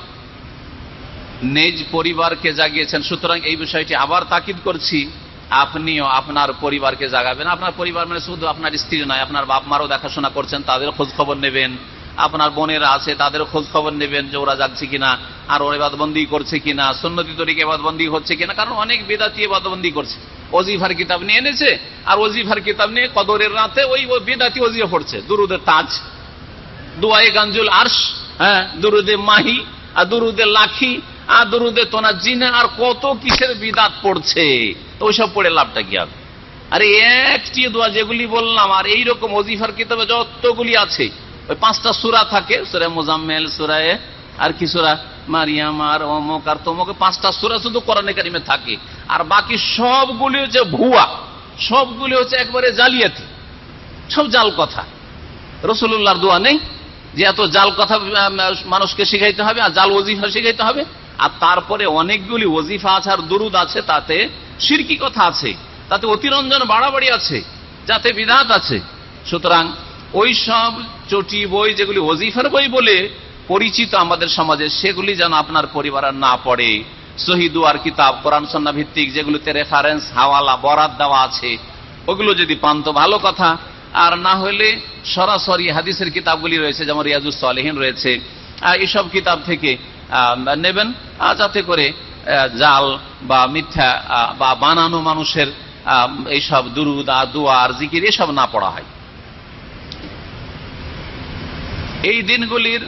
নিজ পরিবারকে জাগিয়েছেন। সুতরাং এই বিষয়টি আবার তাকিদ করছি। আপনিও আপনার পরিবারকে জাগাবেন। আপনার পরিবার মানে শুধু আপনার স্ত্রী নয়, আপনার বাপ মারও দেখাশোনা করছেন, তাদের খোঁজ খবর নেবেন। আপনার বোনেরা আছে তাদের খোঁজ খবর নেবেন যে ওরা যাচ্ছে কিনা, আর ওরা এবাদবন্দি করছে কিনা সন্ন্যতি তরিকে এবাদবন্দি হচ্ছে কিনা, কারণ অনেক বেদাতি এবাদবন্দি করছে। অজিফার কিতাব নিয়ে এনেছে, আর অজিফার কিতাব নিয়ে কদরের রাতে ওই বেদাতি অজিফা পড়ছে। দুরুদের তাজ দুয়াই গাঞ্জুল আর্শ হ্যাঁ দুরুদে মাহি, আর দুরুদে লাখি, আর দুরুদে তোনা জিনে আর কত কিসের বিদাত পড়ছে। ওইসব পড়ে লাভটা কি হবে আরে একটি দোয়া যেগুলি বললাম, আর এইরকম অজিফার কিতাবে যতগুলি আছে, ওই পাঁচটা সুরা থাকে, সুরা মোজাম্মেল সুরায় আর কি সুরা? মারিয়াম আর অমক আর পাঁচটা সুরা শুধু কারিমে থাকে। আর বাকি সবগুলি হচ্ছে ভুয়া, সবগুলি হচ্ছে একবারে জালিয়াতি। সব জাল কথা। দোয়া নেই যে এত জাল কথা মানুষকে শিখাইতে হবে আর জাল ওজিফা শিখাইতে হবে। আর তারপরে অনেকগুলি ওজিফা আছে আর দুরুদ আছে, তাতে সিরকি কথা আছে, তাতে অতিরঞ্জন বাড়াবাড়ি আছে, যাতে বিধাত আছে। সুতরাং ওই সব চটি বই যেগুলি ওজিফার বই বলে পরিচিত আমাদের সমাজে, সেগুলি যেন আপনার পরিবার না পড়ে। শহীদু আর কিতাব, কোরআন সন্না ভিত্তিক যেগুলিতে রেফারেন্স হাওয়ালা বরাদ দেওয়া আছে, ওগুলো যদি পান তো ভালো কথা। আর না হলে সরাসরি হাদিসের কিতাবগুলি রয়েছে, যেমন রিয়াজুস সালেহীন রয়েছে। এইসব কিতাব থেকে নেবেন। যাতে করে জাল বা মিথ্যা বা বানানো মানুষের এইসব দুরুদ দুয়ার জিকির এসব না পড়া হয়। এই দিনগুলির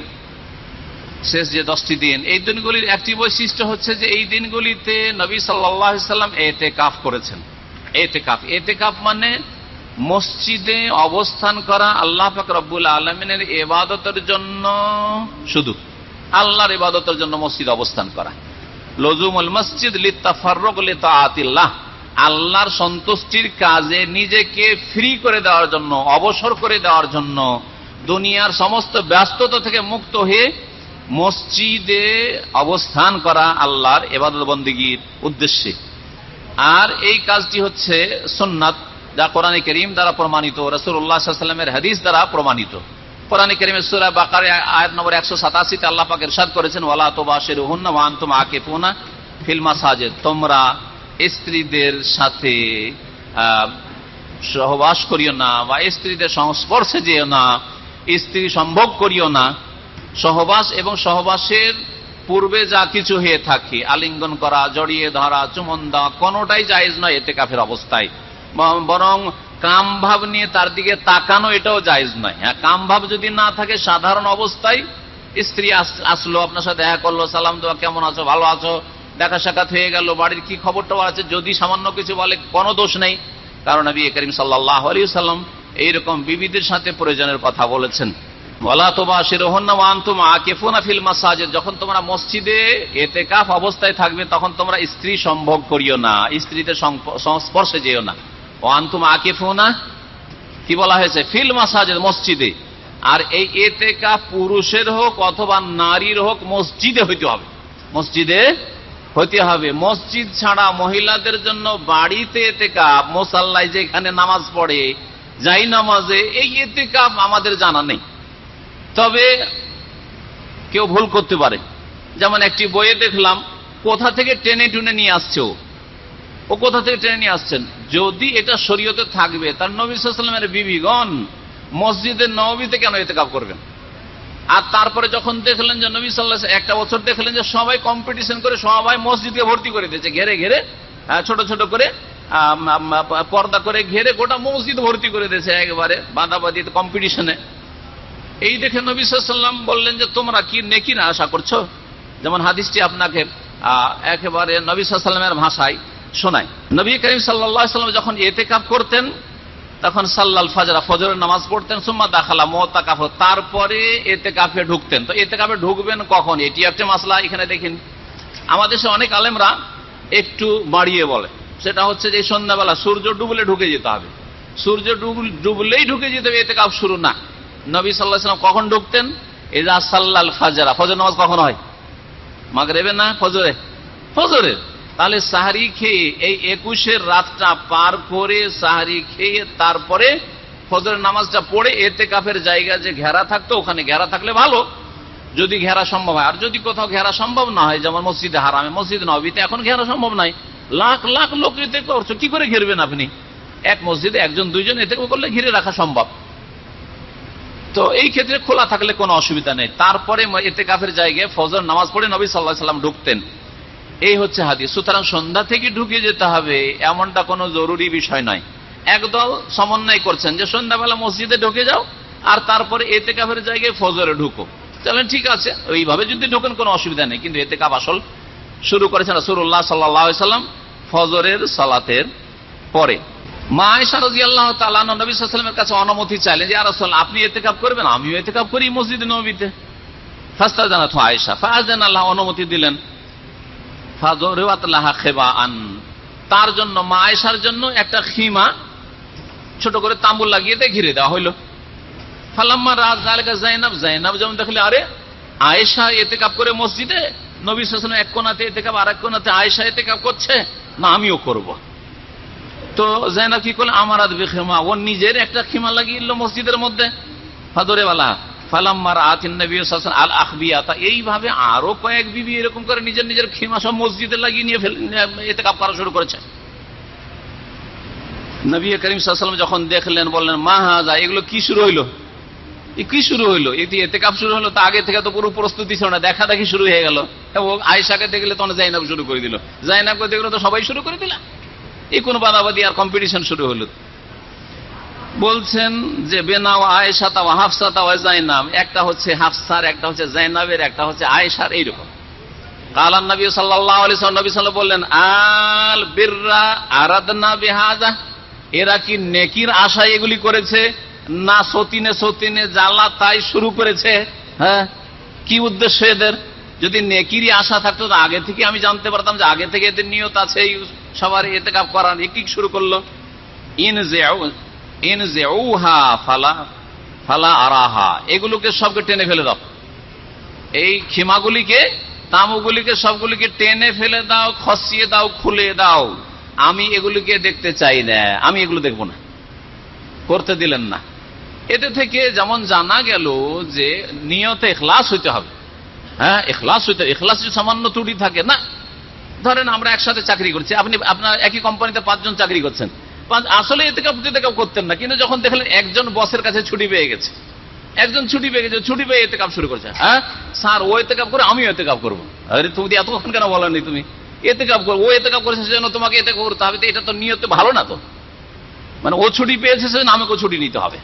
শেষ যে দশটি দিন, এই দিনগুলির একটি বৈশিষ্ট্য হচ্ছে যে এই দিনগুলিতে নবী সাল্লাম এতে কাফ করেছেন। এতে কাফ এতে কাফ মানে মসজিদে অবস্থান করা আল্লাহ ফাক রব্বুল আলমিনের এবাদতের জন্য শুধু। আল্লাহর ইবাদতের জন্য মসজিদ অবস্থান করা। লজুমুল মসজিদ লিত্তাফার্লাহ আল্লাহর সন্তুষ্টির কাজে নিজেকে ফ্রি করে দেওয়ার জন্য, অবসর করে দেওয়ার জন্য দুনিয়ার সমস্ত ব্যস্ততা থেকে মুক্ত হয়ে মসজিদে অবস্থান করা আল্লাহর এবাদত বন্দীগীর উদ্দেশ্যে। আর এই কাজটি হচ্ছে সোননাথ যা কোরআন করিম দ্বারা প্রমাণিত রসুল্লাহামের হাদিস দ্বারা প্রমাণিত। কোরআন করিমের সুরা বাকার আয়াত নম্বর একশো সাতাশিতে আল্লাহ পাক ইরশাদ করেছেন, ওয়ালা তোবাসের হুন্না ওয়ান তুম আকে পুনা ফিল্মা সাজে তোমরা স্ত্রীদের সাথে সহবাস করিও না বা স্ত্রীদের সংস্পর্শে যেও না, স্ত্রী সম্ভব করিও না। সহবাস এবং সহবাসের পূর্বে যা কিছু হয়ে থাকে, আলিঙ্গন করা, জড়িয়ে ধরা, চুমন দেওয়া কোনোটাই জায়েজ নয়, এতে কাফের অবস্থায়। বরং কাম ভাব নিয়ে তার দিকে তাকানো এটাও জায়েজ নয়। হ্যাঁ কাম ভাব যদি না থাকে, সাধারণ অবস্থায় স্ত্রী আসলো, আপনার সাথে দেখা করল, সালাম দেওয়া কেমন আছো, ভালো আছো, দেখা সাক্ষাৎ হয়ে গেল, বাড়ির কি খবরটা আছে, যদি সামান্য কিছু বলে, কোনো দোষ নেই। কারণ নবী করিম সাল্লাহ আলী সাল্লাম এইরকম বিবিদের সাথে প্রয়োজনের কথা বলেছেন। যখন তোমরা মসজিদে এতে কাফ অবস্থায় থাকবে, তখন তোমরা স্ত্রী সম্ভব করিও না, স্ত্রীতে সংস্পর্শে যেও না। ও আন্তুম আকেফোনা? কি বলা হয়েছে? ফিল মাসাজের মসজিদে। আর এই এতে কাফ পুরুষের হোক অথবা নারীর হোক মসজিদে হইতে হবে। মসজিদে হইতে হবে। মসজিদ ছাড়া মহিলাদের জন্য বাড়িতে এতে কাপ মোসাল্লাই যেখানে নামাজ পড়ে, যাই নামাজে, এই এতে কাপ আমাদের জানা নেই। তবে কেউ ভুল করতে পারে। যেমন একটি বইয়ে দেখলাম, কোথা থেকে টেনে টুনে নিয়ে আসছে? ও কোথা থেকে টেনে নিয়ে আসছেন? যদি এটা শরীয়তে থাকবে তার নবী সাল্লামের বিবিগণ মসজিদের নবীতে কেন এতে কাপ করবেন? আর তারপরে যখন দেখলেন যে নবী সাল্লাহ একটা বছর দেখলেন যে সবাই কম্পিটিশন করে সবাই মসজিদকে ভর্তি করে দিয়েছে, ঘেরে ঘেরে ছোট ছোট করে পর্দা করে ঘেরে গোটা মসজিদ ভর্তি করে দিয়েছে একেবারে বাঁধাবাদি কম্পিটিশনে এই দেখে নবী সাল্লাম বললেন যে, তোমরা কি নেকি না আশা করছ? যেমন হাদিসটি আপনাকে একেবারে নবী সাল্লামের ভাষায় শোনায়। নবী করিম সাল্লাম যখন এতে কাপ করতেন, তখন সাল্লাল ফাজরা, ফজরের নামাজ পড়তেন, সুম্মা দাখালা মোতা কাফ তারপরে এতে কাফে ঢুকতেন। তো এতে কাফে ঢুকবেন কখন? এটি একটা মাসলা এখানে দেখেন। আমাদের দেশে অনেক আলেমরা একটু বাড়িয়ে বলে। সেটা হচ্ছে যে সন্ধ্যাবেলা সূর্য ডুবলে ঢুকে যেতে হবে। সূর্য ডুবলেই ঢুকে যেতে হবে এতে কাপ শুরু না। নবী সাল্লাহ সাল্লাম কখন ঢুকতেন? এজা সাল্লাল ফাজরা। ফজর নামাজ কখন হয়? মাগরেবে না ফজরে? ফজরের। তাহলে সাহারি খেয়ে এই একুশের রাতটা পার করে সাহারি খেয়ে তারপরে ফজরের নামাজটা পড়ে এতে কাফের জায়গা যে ঘেরা থাকতো, ওখানে ঘেরা থাকলে ভালো। যদি ঘেরা সম্ভব হয়। আর যদি কোথাও ঘেরা সম্ভব না হয়, যেমন মসজিদে হারামে, মসজিদ নবীতে এখন ঘেরা সম্ভব নাই। লাখ লাখ লোক এতে করছ, কি করে ঘিরবেন আপনি? এক মসজিদে একজন, দুইজন এতে করলে ঘিরে রাখা সম্ভব। তো এই ক্ষেত্রে খোলা থাকলে কোনো অসুবিধা নেই। তারপরে এতে কাফের জায়গায় ফজর নামাজ পড়ে নবী সাল্লাহ সাল্লাম ঢুকতেন। এই হচ্ছে হাদিস। সুতরাং সন্ধ্যা থেকে ঢুকে যেতে হবে, এমনটা কোনো জরুরি বিষয় নয়। একদল সমন্বয় করছেন যে, সন্ধ্যাবেলা মসজিদে ঢুকে যাও, আর তারপরে এতে কাফের জায়গায় ফজরে ঢুকো। তাহলে ঠিক আছে, ওইভাবে যদি ঢুকেন কোনো অসুবিধা নেই, কিন্তু এতে কাপ আসল শুরু করেছেন রসুল্লাহ সাল্লাম ফজরের সালাতের পরে। মা আল্লাহ তালা নবী কাছে অনুমতি চাইলেন যে আসল আপনি এতে কাপ করবেন? আমিও এতে কাপ করি মসজিদে নবীতে। ফাস্তা জানাত আয়সা ফাজ আল্লাহ অনুমতি দিলেন। তার জন্য, মা আয়সার জন্য একটা খিমা ছোট করে তাম্বুল লাগিয়ে দিয়ে ঘিরে দেওয়া হইল। ফালাম্মা রাজ জাইনাব জাইনাব যেমন দেখলে, আরে আয়েশা এতে কাপ করে মসজিদে, নবী শাসন এক কোনাতে এতে কাপ আর এক কোনাতে আয়সা এতে কাপ করছে, না আমিও করব। তো জাইনাব কি করলে? আমার আদবে খেমা ওর নিজের একটা খেমা লাগিয়ে মসজিদের মধ্যে। ফাদরে বালা ফালাম্মার আতিন নবী শাসন আল আখবিয়াতা এইভাবে আরও কয়েক বিবি এরকম করে নিজের নিজের খেমা সব মসজিদে লাগিয়ে নিয়ে এতে কাপ করা শুরু করেছে। নবী করিম সাল্লাম যখন দেখলেন, বললেন, মা হাজা, এগুলো কি শুরু হইল? কি শুরু হইল? এটি এতে কাপ শুরু হলো, তা আগে থেকে তো পুরো প্রস্তুতি ছিল না, দেখা দেখি শুরু হয়ে গেল। ও আয়সাকে দেখলে তখন জাইনাব শুরু করে দিল। জাইনাবকে দেখল তো সবাই শুরু করে দিলাম এই কোন বাদাবাদি আর কম্পিটিশন শুরু হলো। বলছেন যে, বেনাও আয়েশা তাও হাফসা তাও জাইনাব। একটা হচ্ছে হাফসার, একটা হচ্ছে জাইনাবের, একটা হচ্ছে আয়েশার, এইরকম। কালান নবী সাল্লাহ নবী সাল্লাহ বললেন, আল বিররা আরাধনা বেহাজা। এরা কি নেকির আশা এগুলি করেছে? না সতিনে সতিনে জ্বালা তাই শুরু করেছে? হ্যাঁ? কি উদ্দেশ্য এদের? যদি নেকিরই আশা থাকতো আগে থেকে আমি জানতে পারতাম যে, আগে থেকে এদের নিয়ত আছে সবার এতে কাপ করার কি শুরু করল? ইন জেউহা ফালা ফালা আরাহা। এগুলোকে সবকে টেনে ফেলে দাও। এই খিমাগুলিকে তামুগুলিকে সবগুলিকে টেনে ফেলে দাও, খসিয়ে দাও, খুলে দাও। আমি এগুলিকে দেখতে চাই না। আমি এগুলো দেখব না। করতে দিলেন না। এতে থেকে যেমন জানা গেল যে নিয়তে এখলাস হইতে হবে। হ্যাঁ এখলাস হইতে এখলাস যদি সামান্য ত্রুটি থাকে, না? ধরেন আমরা একসাথে চাকরি করছি, আপনি, আপনার একই কোম্পানিতে পাঁচজন চাকরি করছেন। আসলে এতে কাপ যেতে কাপ করতেন না, কিন্তু যখন দেখলেন একজন বসের কাছে ছুটি পেয়ে গেছে, একজন ছুটি পেয়ে গেছে, ছুটি পেয়ে এতে কাপ শুরু করছে। হ্যাঁ? স্যার, ও এতে কাপ করে, আমিও এতে কাপ করব। আরে, তুমি এতক্ষণ কেন বলেনি তুমি? এতে কাপ করব ও এতে কাপ করেছে সেজন্য তোমাকে এতে করতে হবে এটা তো নিয়তে ভালো না তো। মানে ও ছুটি পেয়েছে সেজন্য আমাকেও ছুটি নিতে হবে।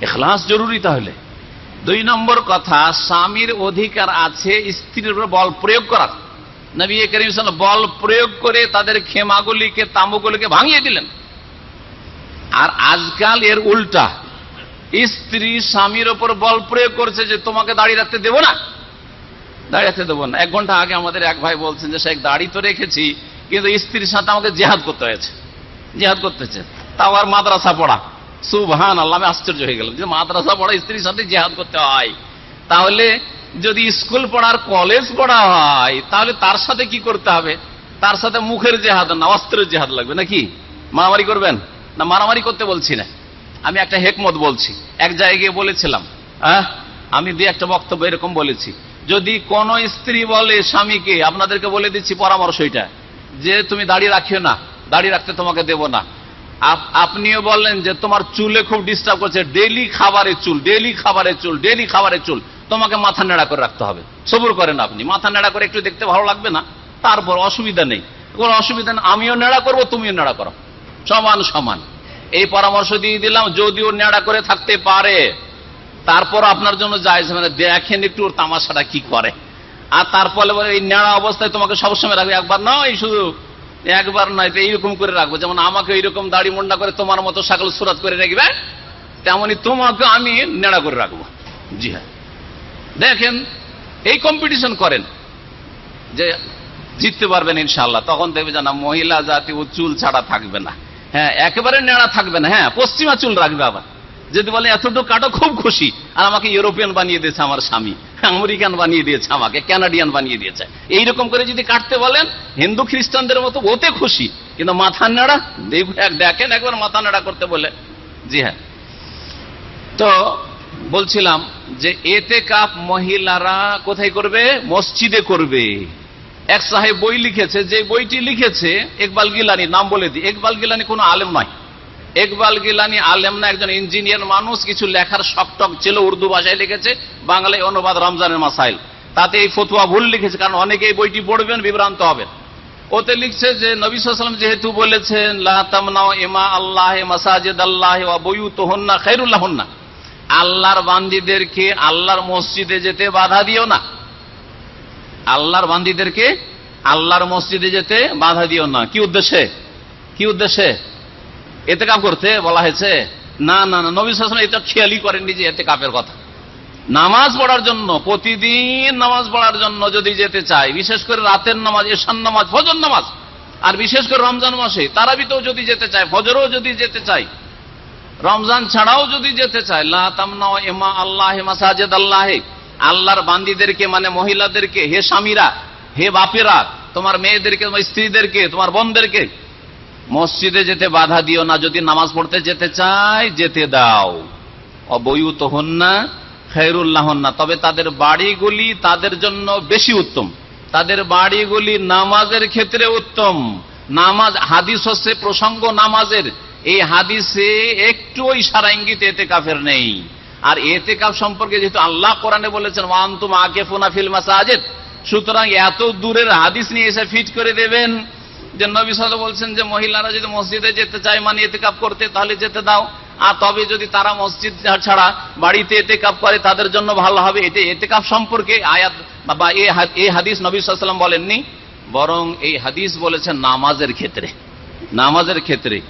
এখলাস জরুরি তাহলে। দুই নম্বর কথা, স্বামীর অধিকার আছে, স্ত্রীর উপর বল প্রয়োগ করার। নবী করিম বল প্রয়োগ করে তাদের খেমাগুলিকে তাম্বুগুলিকে ভাঙিয়ে দিলেন। আর আজকাল এর উল্টা। স্ত্রী স্বামীর ওপর বল প্রয়োগ করছে যে, তোমাকে দাঁড়িয়ে রাখতে দেবো না? দাঁড়িয়ে রাখতে দেবো না। এক ঘণ্টা আগে আমাদের এক ভাই বলছেন যে সে দাড়ি তো রেখেছি, কিন্তু স্ত্রীর সাথে আমাকে জেহাদ করতে হয়েছে। জেহাদ করতেছে তাও আর মাদ্রাসা পড়া। সুবহান আল্লাহ আমি আশ্চর্য হয়ে গেলাম যে, মাদ্রাসা পড়া স্ত্রীর সাথে জেহাদ করতে হয়। তাহলে যদি স্কুল পড়ার কলেজ পড়া হয়, তাহলে তার সাথে কি করতে হবে? তার সাথে মুখের জেহাদ না, অস্ত্রের জেহাদ লাগবে নাকি? মারামারি করবেন? না, মারামারি করতে বলছি না। আমি একটা হেকমত বলছি। এক জায়গায় বলেছিলাম হ্যাঁ আমি দিয়ে একটা বক্তব্য এরকম বলেছি। যদি কোন স্ত্রী বলে স্বামীকে, আপনাদেরকে বলে দিচ্ছি পরামর্শ এটা, যে তুমি দাড়ি রাখিও না, দাড়ি রাখতে তোমাকে দেব না। আপনিও বললেন যে তোমার চুলে খুব ডিস্টার্ব করছে। ডেলি খাবারের চুল ডেলি খাবারের চুল ডেলি খাবারের চুল। তোমাকে মাথা নেড়া করে রাখতে হবে। সবুর করেন আপনি। মাথা নেড়া করে একটু দেখতে ভালো লাগবে না? তারপর অসুবিধা নেই। কোনো অসুবিধা নেই। আমিও নেড়া করব, তুমিও নেড়া করো। সমান সমান। এই পরামর্শ দিয়ে দিলাম, যদিও নেড়া করে থাকতে পারে। তারপর আপনার জন্য যায় মানে দেখেন একটু ওর তামাশাটা কি করে। আর তারপরে বলে, এই নেড়া অবস্থায় তোমাকে সবসময় রাখবে। একবার নয় শুধু, একবার নয় তো এইরকম করে রাখব। যেমন আমাকে এইরকম দাড়ি মুন্ডা করে তোমার মতো সাকল সুরাত করে রাখবে তেমনি তোমাকে আমি নেড়া করে রাখব। জি হ্যাঁ। দেখেন, এই কম্পিটিশন করেন, যে জিততে পারবেন ইনশাল্লাহ তখন দেখবে জানা মহিলা জাতি ও চুল ছাড়া থাকবে না। হ্যাঁ একেবারে নেড়া থাকবে না। হ্যাঁ পশ্চিমা চুল রাখবে আবার। যদি বলে, এতটুকু কাটো, খুব খুশি। আর আমাকে ইউরোপিয়ান বানিয়ে দিয়েছে আমার স্বামী, আমেরিকান বানিয়ে দিয়েছে আমাকে, ক্যানাডিয়ান বানিয়ে দিয়েছে। এইরকম করে যদি কাটতে বলেন, হিন্দু খ্রিস্টানদের মতো ওতে খুশি। কিন্তু মাথা নেড়া দেখেন, একবার মাথা নেড়া করতে বলে। জি হ্যাঁ। তো বলছিলাম যে এতে কাপ মহিলারা কোথায় করবে? মসজিদে করবে। এক সাহেব বই লিখেছে, যে বইটি লিখেছে একবাল গিলানি, নাম বলে দিই। একবাল গিলানি কোনো আলেম নয়। একবাল গিলানি আলেম না, একজন ইঞ্জিনিয়ার মানুষ, কিছু লেখার শকটক ছিল, উর্দু ভাষায় লিখেছে, বাংলায় অনুবাদ রমজানের মাসাইল। তাতে এই ফতুয়া ভুল লিখেছে, কারণ অনেকে এই বইটি পড়বেন, বিভ্রান্ত হবেন। ওতে লিখছে যে নবীলাম যেহেতু বলেছেন ইমা আল্লাহ মাসাজেদ আল্লাহ বইউ তোহন্না খেরুল্লাহ হন্না আল্লাহর বান্দিদেরকে আল্লাহর মসজিদে যেতে বাধা দিও না। আল্লাহর বান্দিদেরকে আল্লাহর মসজিদে যেতে বাধা দিও না। কি উদ্দেশ্যে? কি উদ্দেশ্যে? এতে কাপ করতে বলা হয়েছে, না না না, নবী শাসন এটা খেয়ালই করেননি যে এতে কাপের কথা। নামাজ পড়ার জন্য, প্রতিদিন নামাজ পড়ার জন্য যদি যেতে চায়, বিশেষ করে রাতের নামাজ এশান নামাজ, ফজর নামাজ, আর বিশেষ করে রমজান মাসে, তারাবিতেও যদি যেতে চায়, ফজরও যদি যেতে চায় রমজান ছাড়াও যদি যেতে চায় এমা আল্লাহ মাসাজেদ আল্লাহ, আল্লাহর বান্দিদেরকে মানে মহিলাদেরকে, হে স্বামীরা, হে বাপেরা, তোমার মেয়েদেরকে, তোমার স্ত্রীদেরকে, তোমার বোনদেরকে, মসজিদে যেতে বাধা দিও না, যদি নামাজ পড়তে যেতে চায়, যেতে দাও। অবয়ুত হন না খেরুল্লাহ না তবে তাদের বাড়িগুলি তাদের জন্য বেশি উত্তম। তাদের বাড়িগুলি নামাজের ক্ষেত্রে উত্তম। নামাজ, হাদিস হচ্ছে প্রসঙ্গ নামাজের। এই হাদিসে একটু ইশারা ইঙ্গিত এতে কাফের নেই। আর এতে কাপ সম্পর্কে যেহেতু আল্লাহ কোরআনে বলেছেন ওয়ান্তুম আকে ফোনা ফিল মাসাজেদ সুতরাং এত দূরের হাদিস নিয়ে এসে ফিট করে দেবেন যে নবী সাল বলছেন যে, মহিলারা যদি মসজিদে যেতে চায় মানে এতে কাপ করতে, তাহলে যেতে দাও। আর তবে যদি তারা মসজিদ ছাড়া বাড়িতে এতে কাপ করে, তাদের জন্য ভালো হবে। এতে এতে কাপ সম্পর্কে আয়াত বা এই হাদিস নবী সাল্লাম বলেননি, বরং এই হাদিস বলেছেন নামাজের ক্ষেত্রে। নামাজের ক্ষেত্রে।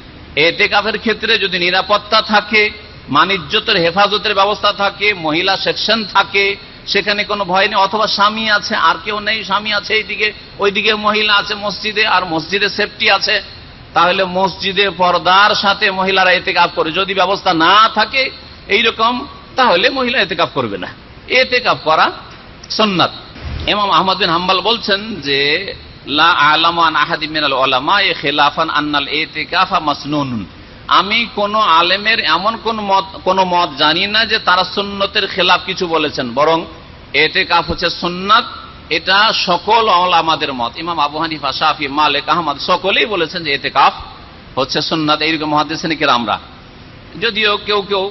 এতে কাপের ক্ষেত্রে যদি নিরাপত্তা থাকে, মানিজ্যতের হেফাজতের ব্যবস্থা থাকে, মহিলা সেকশন থাকে, সেখানে কোনো ভয় নেই, অথবা স্বামী আছে, আর কেউ নেই, স্বামী আছে এইদিকে, ওইদিকে মহিলা আছে মসজিদে, আর মসজিদে সেফটি আছে, তাহলে মসজিদে পর্দার সাথে মহিলারা এতে কাপ করে। যদি ব্যবস্থা না থাকে এইরকম, তাহলে মহিলা এতে কাপ করবে না। এতে কাপ করা সন্ন্যাত এমাম আহমদ বিন হাম্বাল বলছেন যে লা ওলামা এ খেলাফান মাসনুন আমি কোন আলেমের এমন কোন মত মত জানি না যে তারা সুন্নতের খেলাফ কিছু বলেছেন, বরং এতে কাফ হচ্ছে সুন্নাত, এটা সকল আমাদের মত। ইমাম আবু হানিফা, শাফি, মালিক, আহমদ সকলেই বলেছেন যে এতে কাফ হচ্ছে সুন্নাত, এইরকম মহাদেশনিকের আমরা। যদিও কেউ কেউ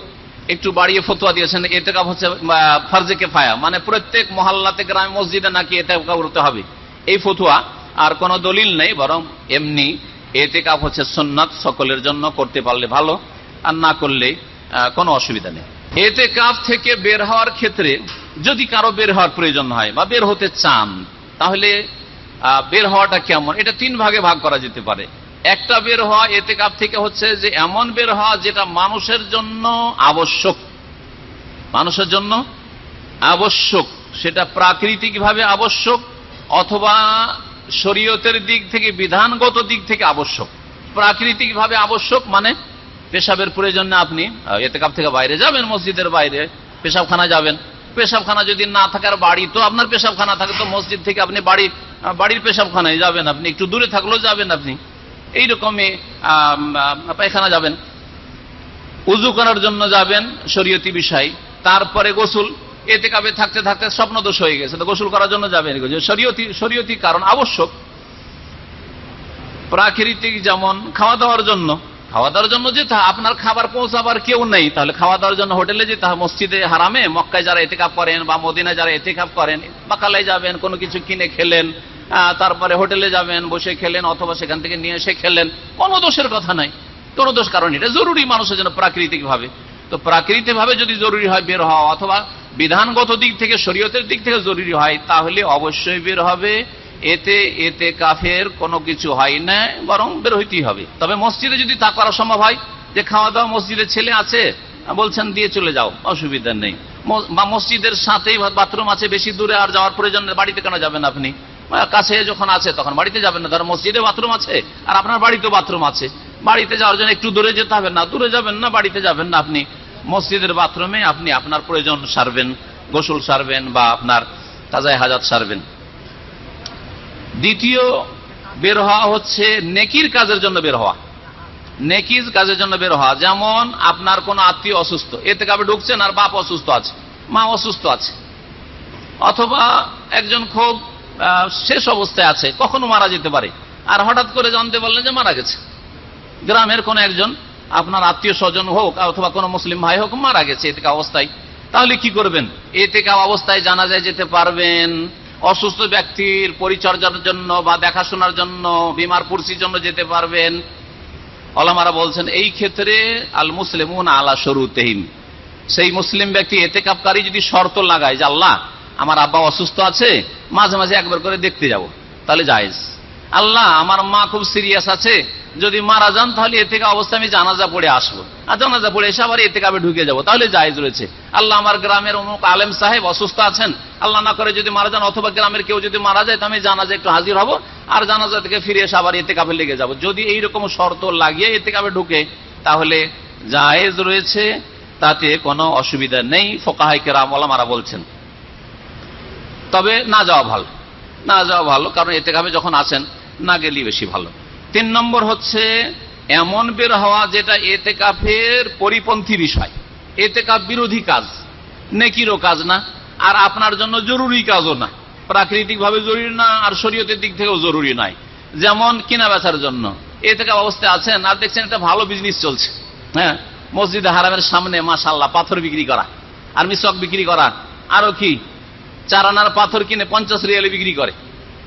একটু বাড়িয়ে ফতুয়া দিয়েছেন এতে কাপ হচ্ছে ফার্জে ফায়া মানে প্রত্যেক মহল্লাতে গ্রামে মসজিদে নাকি এতে করতে হবে। এই ফতুয়া আর কোন দলিল নেই, বরং এমনি এতে কাপ হচ্ছে সোননাথ সকলের জন্য, করতে পারলে ভালো, আর না করলে কোনো অসুবিধা নেই। এতে কাপ থেকে বের হওয়ার ক্ষেত্রে যদি কারও বের হওয়ার প্রয়োজন হয় বা বের হতে চান, তাহলে বের হওয়াটা কেমন? এটা তিন ভাগে ভাগ করা যেতে পারে। একটা বের হওয়া এতে কাপ থেকে হচ্ছে যে, এমন বের হওয়া যেটা মানুষের জন্য আবশ্যক। মানুষের জন্য আবশ্যক। সেটা প্রাকৃতিকভাবে আবশ্যক, অথবা শরীয়তের দিক থেকে, বিধানগত দিক থেকে আবশ্যক। প্রাকৃতিক ভাবে আবশ্যক মানে পেশাবের প্রয়োজনে আপনি এতেকাপ থেকে বাইরে যাবেন, মসজিদের বাইরে, পেশাবখানা যাবেন। পেশাবখানা যদি না থাকার বাড়ি, তো আপনার পেশাবখানা থাকে, তো মসজিদ থেকে আপনি বাড়ি বাড়ির পেশাবখানায় যাবেন আপনি, একটু দূরে থাকলেও যাবেন আপনি। এইরকমই পায়খানা যাবেন। উজু করার জন্য যাবেন, শরীয়তি বিষয়। তারপরে গোসল এতে কাবে থাকতে থাকতে স্বপ্ন দোষ হয়ে গেছে। তো গোসল করার জন্য যাবেন শরীয়তি কারণ আবশ্যক। প্রাকৃতিক যেমন খাওয়া দাওয়ার জন্য। খাওয়া দাওয়ার জন্য যেতে আপনার খাবার পৌঁছাবার কেউ নেই। তাহলে খাওয়া দাওয়ার জন্য হোটেলে যেতে হয়। মসজিদে হারামে। মক্কায় যারা এতে কাপ করেন বা মদিনায় যারা এতে কাপ করেন, বাকালায় যাবেন, কোনো কিছু কিনে খেলেন তারপরে হোটেলে যাবেন, বসে খেলেন, অথবা সেখান থেকে নিয়ে এসে খেলেন, কোনো দোষের কথা নাই। কোনো দোষ কারণ এটা জরুরি মানুষের জন্য প্রাকৃতিক ভাবে তো প্রাকৃতিক ভাবে যদি জরুরি হয় বের হওয়া, অথবা বিধানগত দিক থেকে, শরীয়তের দিক থেকে জরুরি হয়, তাহলে অবশ্যই বের হবে। এতে এতে কাফের কোনো কিছু হয় না, বরং বের হইতেই হবে। তবে মসজিদে যদি তা করা সম্ভব হয়, যে খাওয়া দাওয়া মসজিদে ছেলে আছে, বলছেন দিয়ে চলে যাও, অসুবিধা নেই। বা মসজিদের সাথেই বাথরুম আছে, বেশি দূরে আর যাওয়ার প্রয়োজন বাড়িতে কেন যাবেন আপনি? কাছে যখন আছে, তখন বাড়িতে যাবেন না। ধর মসজিদে বাথরুম আছে, আর আপনার বাড়িতে বাথরুম আছে। বাড়িতে যাওয়ার জন্য একটু দূরে যেতে হবে না, দূরে যাবেন না, বাড়িতে যাবেন না আপনি। মসজিদের বাথরুমে আপনি আপনার প্রয়োজন সারবেন, গোসল সারবেন বা আপনার তাজায় হাজাত সারবেন। দ্বিতীয় বের হওয়া হচ্ছে নেকির কাজের জন্য বের হওয়া। নেকির কাজের জন্য বের হওয়া, যেমন আপনার কোন আত্মীয় অসুস্থ এতে কাবে ঢুকছেন আর বাপ অসুস্থ আছে, মা অসুস্থ আছে, অথবা একজন খুব শেষ অবস্থায় আছে, কখনো মারা যেতে পারে, আর হঠাৎ করে জানতে পারলেন যে মারা গেছে। গ্রামের কোন একজন আপনার আত্মীয় স্বজন হোক অথবা কোনো মুসলিম ভাই হোক মারা গেছে এতে অবস্থায়। তাহলে কি করবেন? এতে অবস্থায় জানা যায় যেতে পারবেন। অসুস্থ ব্যক্তির পরিচর্যার জন্য বা দেখাশোনার জন্য, বিমার পুরসির জন্য যেতে পারবেন। অলামারা বলছেন, এই ক্ষেত্রে আল মুসলিম আলা সরু তেহিম সেই মুসলিম ব্যক্তি এতে কাপকারী যদি শর্ত লাগায় যে, আল্লাহ, আমার আব্বা অসুস্থ আছে, মাঝে মাঝে একবার করে দেখতে যাব। তাহলে যাইজ আল্লাহ, আমার মা খুব সিরিয়াস আছে যদি মারা যান, তাহলে এ থেকে অবস্থা আমি জানাজা পড়ে আসব। আর জানাজা পড়ে এসে আবার এ থেকে আমি ঢুকে যাব। তাহলে জায়জ রয়েছে। আল্লাহ আমার গ্রামের অমুক আলেম সাহেব অসুস্থ আছেন, আল্লাহ না করে যদি মারা যান, অথবা গ্রামের কেউ যদি মারা যায় তো আমি জানাজা একটু হাজির হব, আর জানাজা থেকে ফিরে এসে আবার এতে কাপে লেগে যাব। যদি এইরকম শর্ত লাগিয়ে এতে কাপে ঢুকে, তাহলে জায়েজ রয়েছে, তাতে কোনো অসুবিধা নেই ফোকাহাইকে মারা বলছেন। তবে না যাওয়া ভালো, না যাওয়া ভালো, কারণ এতে কাপে যখন আসেন, না গেলেই বেশি ভালো। তিন নম্বর হচ্ছে, এমন বের হওয়া যেটা এতে কাফের পরিপন্থী বিষয়। এতে কাপ বিরোধী কাজ, নেকিরও কাজ না, আর আপনার জন্য জরুরি কাজও না। প্রাকৃতিক ভাবে জরুরি না, আর শরীয়তের দিক থেকেও জরুরি নয়। যেমন কিনা বেচার জন্য। এ থেকে অবস্থায় আছেন, আর দেখছেন একটা ভালো বিজনেস চলছে। হ্যাঁ? মসজিদে হারামের সামনে মাসাল্লাহ পাথর বিক্রি করা, আর মিশক বিক্রি করা। আরও কি? চার আনার পাথর কিনে পঞ্চাশ রিয়ালে বিক্রি করে।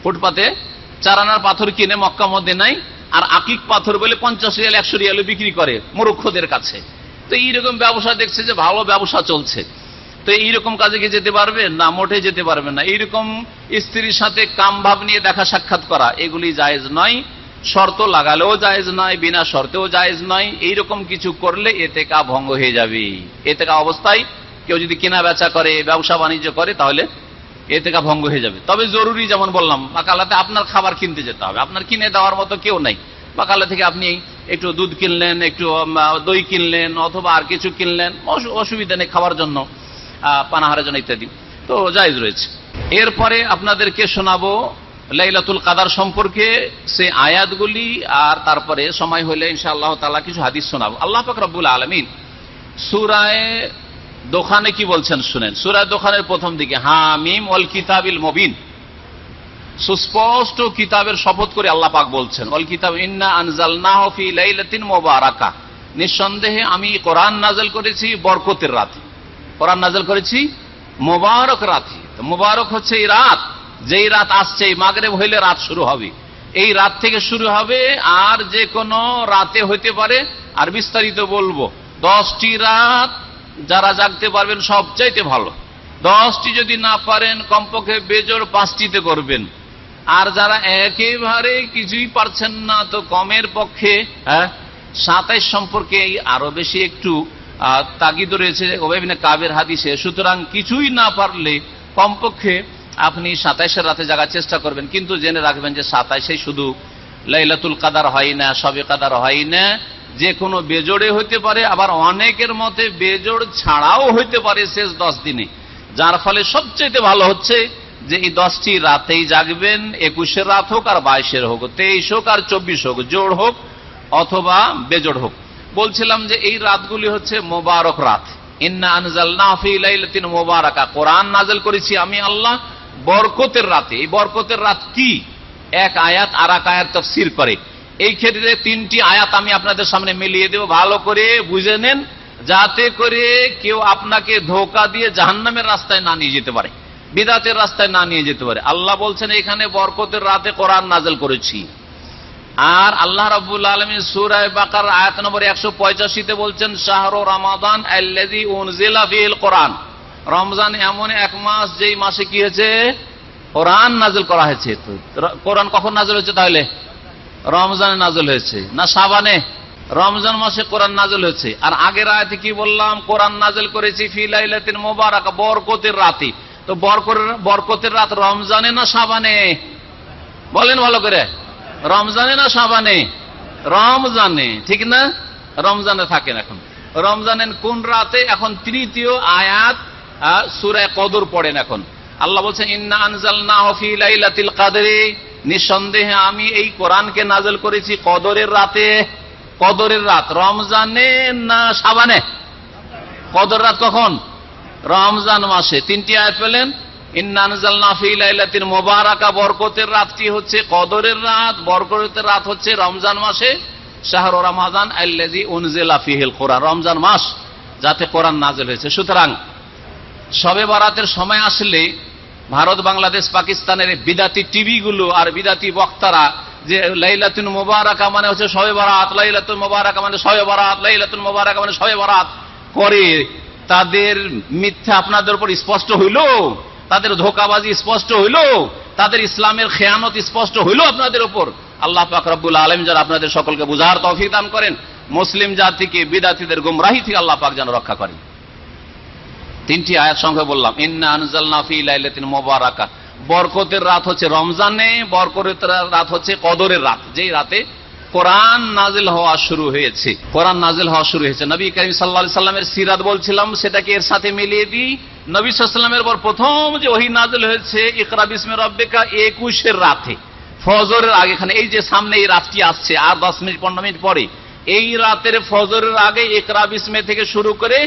ফুটপাতে চার আনার পাথর কিনে মক্কা মধ্যে নাই আর আকিক পাথর বলে পঞ্চাশ রিয়াল, একশো রিয়ালে বিক্রি করে মরুক্ষদের কাছে। তো এইরকম ব্যবসা দেখছে যে ভালো ব্যবসা চলছে। তো এইরকম কাজে কি যেতে পারবে? না, মোটে যেতে পারবে না। এইরকম স্ত্রীর সাথে কাম ভাব নিয়ে দেখা সাক্ষাৎ করা, এগুলি জায়েজ নয়। শর্ত লাগালেও জায়েজ নয়, বিনা শর্তেও জায়েজ নয়। এইরকম কিছু করলে এতে কা ভঙ্গ হয়ে যাবে। এতে কা অবস্থায় কেউ যদি কেনা বেচা করে, ব্যবসা বাণিজ্য করে, তাহলে এতে কা ভঙ্গ হয়ে যাবে। তবে জরুরি যেমন বললাম, বাকালাতে আপনার খাবার কিনতে যেতে হবে। আপনার কিনে দেওয়ার মতো কেউ নাই। বাকালা থেকে আপনি একটু দুধ কিনলেন, একটু দই কিনলেন, অথবা আর কিছু কিনলেন অসুবিধা নেই খাওয়ার জন্য পানাহারের জন্য ইত্যাদি। তো জায়জ রয়েছে। এরপরে আপনাদেরকে শোনাবো লাইলাতুল কাদার সম্পর্কে সে আয়াতগুলি, আর তারপরে সময় হলে ইনশাআল্লাহ তালা কিছু হাদিস শোনাবো। আল্লাহ পাক আলমিন সুরায় দোকানে কি বলছেন শুনেন। সুরায় দোকানের প্রথম দিকে, হামিম অল কিতাবিল মবিন। সুস্পষ্ট কিতাবের শপথ করে আল্লাহ পাক বলছেন অল কিতাব ইন্না আনজাল নাহফি লাইলাতিন মোবারাকা। নিঃসন্দেহে আমি কোরআন নাজল করেছি বরকতের রাতে। কোরআন নাজল করেছি মোবারক রাতে। মোবারক হচ্ছে এই রাত। যেই রাত আসছে, এই মাগরেব হইলে রাত শুরু হবে। এই রাত থেকে শুরু হবে আর যে কোনো রাতে হইতে পারে। আর বিস্তারিত বলব, দশটি রাত যারা জাগতে পারবেন সবচাইতে ভালো। দশটি যদি না পারেন, কমপক্ষে বেজোর পাঁচটিতে করবেন। আর যারা একেবারে কিছুই পারছেন না, তো কমের পক্ষে হ্যাঁ সাতাইশ সম্পর্কে আরও বেশি একটু তাগিদ রয়েছে কাবের হাদিসে। সুতরাং কিছুই না পারলে কমপক্ষে আপনি সাতাইশের রাতে জাগার চেষ্টা করবেন। কিন্তু জেনে রাখবেন যে সাতাইশে শুধু লাইলাতুল কাদার হয় না, সবে কাদার হয় না। যে কোনো বেজোড়ে হইতে পারে, আবার অনেকের মতে বেজোড় ছাড়াও হইতে পারে শেষ দশ দিনে। যার ফলে সবচেয়ে ভালো হচ্ছে যে এই দশটি রাতেই জাগবেন, একুশের রাত হোক আর বাইশের হোক, তেইশ হোক আর চব্বিশ হোক, জোড় হোক অথবা বেজোড় হোক। বলছিলাম যে এই রাতগুলি হচ্ছে মোবারক রাত। মোবারকা। করেছি আমি আল্লাহ বরকতের রাতে। এই বরকতের রাত কি? এক আয়াত আর এক আয়াত তফসির করে। এই ক্ষেত্রে তিনটি আয়াত আমি আপনাদের সামনে মিলিয়ে দেব। ভালো করে বুঝে নেন, যাতে করে কেউ আপনাকে ধোকা দিয়ে জাহান্নামের রাস্তায় না নিয়ে যেতে পারে, বিদাতের রাস্তায় না নিয়ে যেতে পারে। আল্লাহ বলছেন, এখানে বরকতের রাতে কোরআন নাজেল করেছি। আর আল্লাহ রাবুল আলমী সুরায় বাকার আয়াত নম্বর একশো পঁচাশিতে বলছেন, শাহর রমাদান কোরআন। রমজান এমন এক মাস যেই মাসে কি হয়েছে? কোরআন নাজল করা হয়েছে। কোরআন কখন নাজেল হয়েছে তাহলে? রমজানে নাজল হয়েছে। না সাবানে রমজান মাসে কোরআন নাজল হয়েছে। আর আগের আয়তে কি বললাম? কোরআন নাজল করেছি ফিলাইলাতিন মোবারক, বরকতের রাতে। তো বরকতের রাত রমজানে না সাবানে বলেন ভালো করে। রমজানে না সাবানে রমজানে, ঠিক না? রমজানে থাকেন এখন। রমজানের কোন রাতে? এখন তৃতীয় আয়াত সুরায় কদর পড়েন এখন। আল্লাহ বলছেন না কাদরে। নিঃসন্দেহে আমি এই কোরআনকে নাজল করেছি কদরের রাতে। কদরের রাত, রমজানে না সাবানে? কদর রাত কখন? রমজান মাসে। তিনটি আয়াত পেলেন বরকতের রাতটি হচ্ছে কদরের রাত, বরকতের রাত হচ্ছে রমজান মাসে। রমজান মাস, যাতে কোরআন নাজেল হয়েছে। সুতরাং, সবে বরাতের সময় আসলে ভারত, বাংলাদেশ, পাকিস্তানের বিদাতি টিভি গুলো আর বিদাতি বক্তারা যে লাইলাতুন মোবারকা মানে হচ্ছে সবে বরাত, লাইলাতুন মোবারকা মানে সবে বরাত, লাইলাতুন মোবারকা মানে সবে বরাত করে তাদের মিথ্যা আপনাদের উপর স্পষ্ট হইল? তাদের ধোকাবাজি স্পষ্ট হইল? তাদের ইসলামের খেয়ানত স্পষ্ট হইল আপনাদের উপর? আল্লাহ পাক রব্বুল আলম যেন আপনাদের সকলকে বুঝার তৌফিক দান করেন। মুসলিম জাতিকে বিদাতিদের গুমরাহি থেকে আল্লাহ পাক যেন রক্ষা করেন। তিনটি আয়াত সঙ্গে বললাম, ইন্না আনজালনা ফি লাইলাতিন মুবারাকা। বরকতের রাত হচ্ছে রমজানে, বরকতের রাত হচ্ছে কদরের রাত। যেই রাতে কোরআন নাজিল হওয়া শুরু হয়েছে, কোরআন নাজিল হওয়া শুরু হয়েছে। নবী করিম সাল্লা সাল্লামের সিরাত বলছিলাম, সেটাকে এর সাথে মিলিয়ে দিই। নবী সাল্লামের পর প্রথম যে ওহি নাজল হয়েছে, ইকরা বিসমে রব্বেকা একুশের রাতে, ফজরের আগে, এখানে এই যে সামনে এই রাতটি আসছে, আর দশ মিনিট, পনেরো মিনিট পরে, এই রাতের ফজরের আগে ইকরা বিসমে থেকে শুরু করে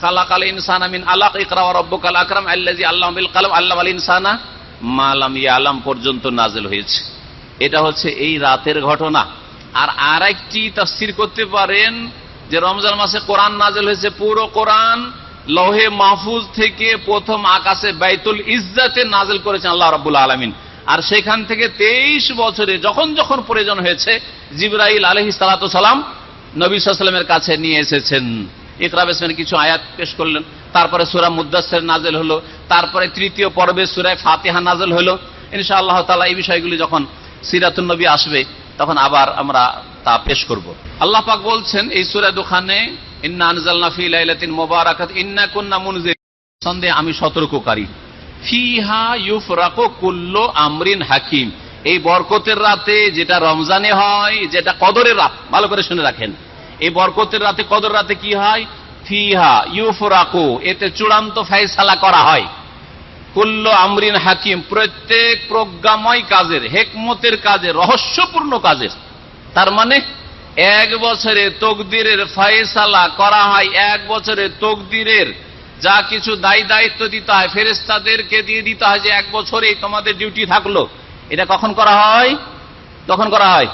খালাকাল ইনসান আমিন আলাক, ইকরা রব্বকাল আকরাম আল্লাজি আল্লাহ বিল আল্লাহ আল ইনসানা মালাম ইয়ালাম পর্যন্ত নাজেল হয়েছে। এটা হচ্ছে এই রাতের ঘটনা। আর করতে পারেন যে রমজান মাসে কোরআন নাজেল হয়েছে, পুরো কোরআন মাহফুজ থেকে প্রথম আকাশে বাইতুল ইজ্জাতে নাজেল করেছেন আল্লাহ রাবুল আলমিন। আর সেখান থেকে তেইশ বছরে যখন যখন প্রয়োজন হয়েছে, জিব্রাইল আলহি সালাম নবী সাল্লামের কাছে নিয়ে এসেছেন। ইকরাব ইসলামের কিছু আয়াত পেশ করলেন। তারপরে সুরা মুদাসের নাজেল হলো। তারপরে তৃতীয় পর্বে সুরায় ফাতেহা নাজেল হলো। ইনশা আল্লাহ তালা এই বিষয়গুলি যখন সিরাতুল নবী আসবে, তখন আবার আমরা তা পেশ করব। আল্লাহ পাক বলছেন, এই সুরা দোকানে ইন্না আনজালনা লাইলাতিন মুবারাকাত, ইন্না মুনজির সন্দেহে আমি সতর্ককারী। ফিহা ইউফরাকু কুল্লু আমরিন হাকিম। এই বরকতের রাতে যেটা রমজানে হয়, যেটা কদরের রাত, ভালো করে শুনে রাখেন। এই বরকতের রাতে, কদর রাতে কি হয়? ফিহা ইউফরাকু, এতে চূড়ান্ত ফাইসালা করা হয়। কুল্ল আমরিন হাকিম, প্রত্যেক প্রজ্ঞাময় কাজের, হেকমতের কাজের, রহস্যপূর্ণ কাজের। তার মানে এক বছরে তকদিরের ফায়সালা করা হয়, এক বছরে তকদিরের যা কিছু দায়ী দায়িত্ব দিতে হয় ফেরেস্তাদেরকে দিয়ে দিতে হয় যে, এক বছরে তোমাদের ডিউটি থাকল। এটা কখন করা হয়? তখন করা হয়?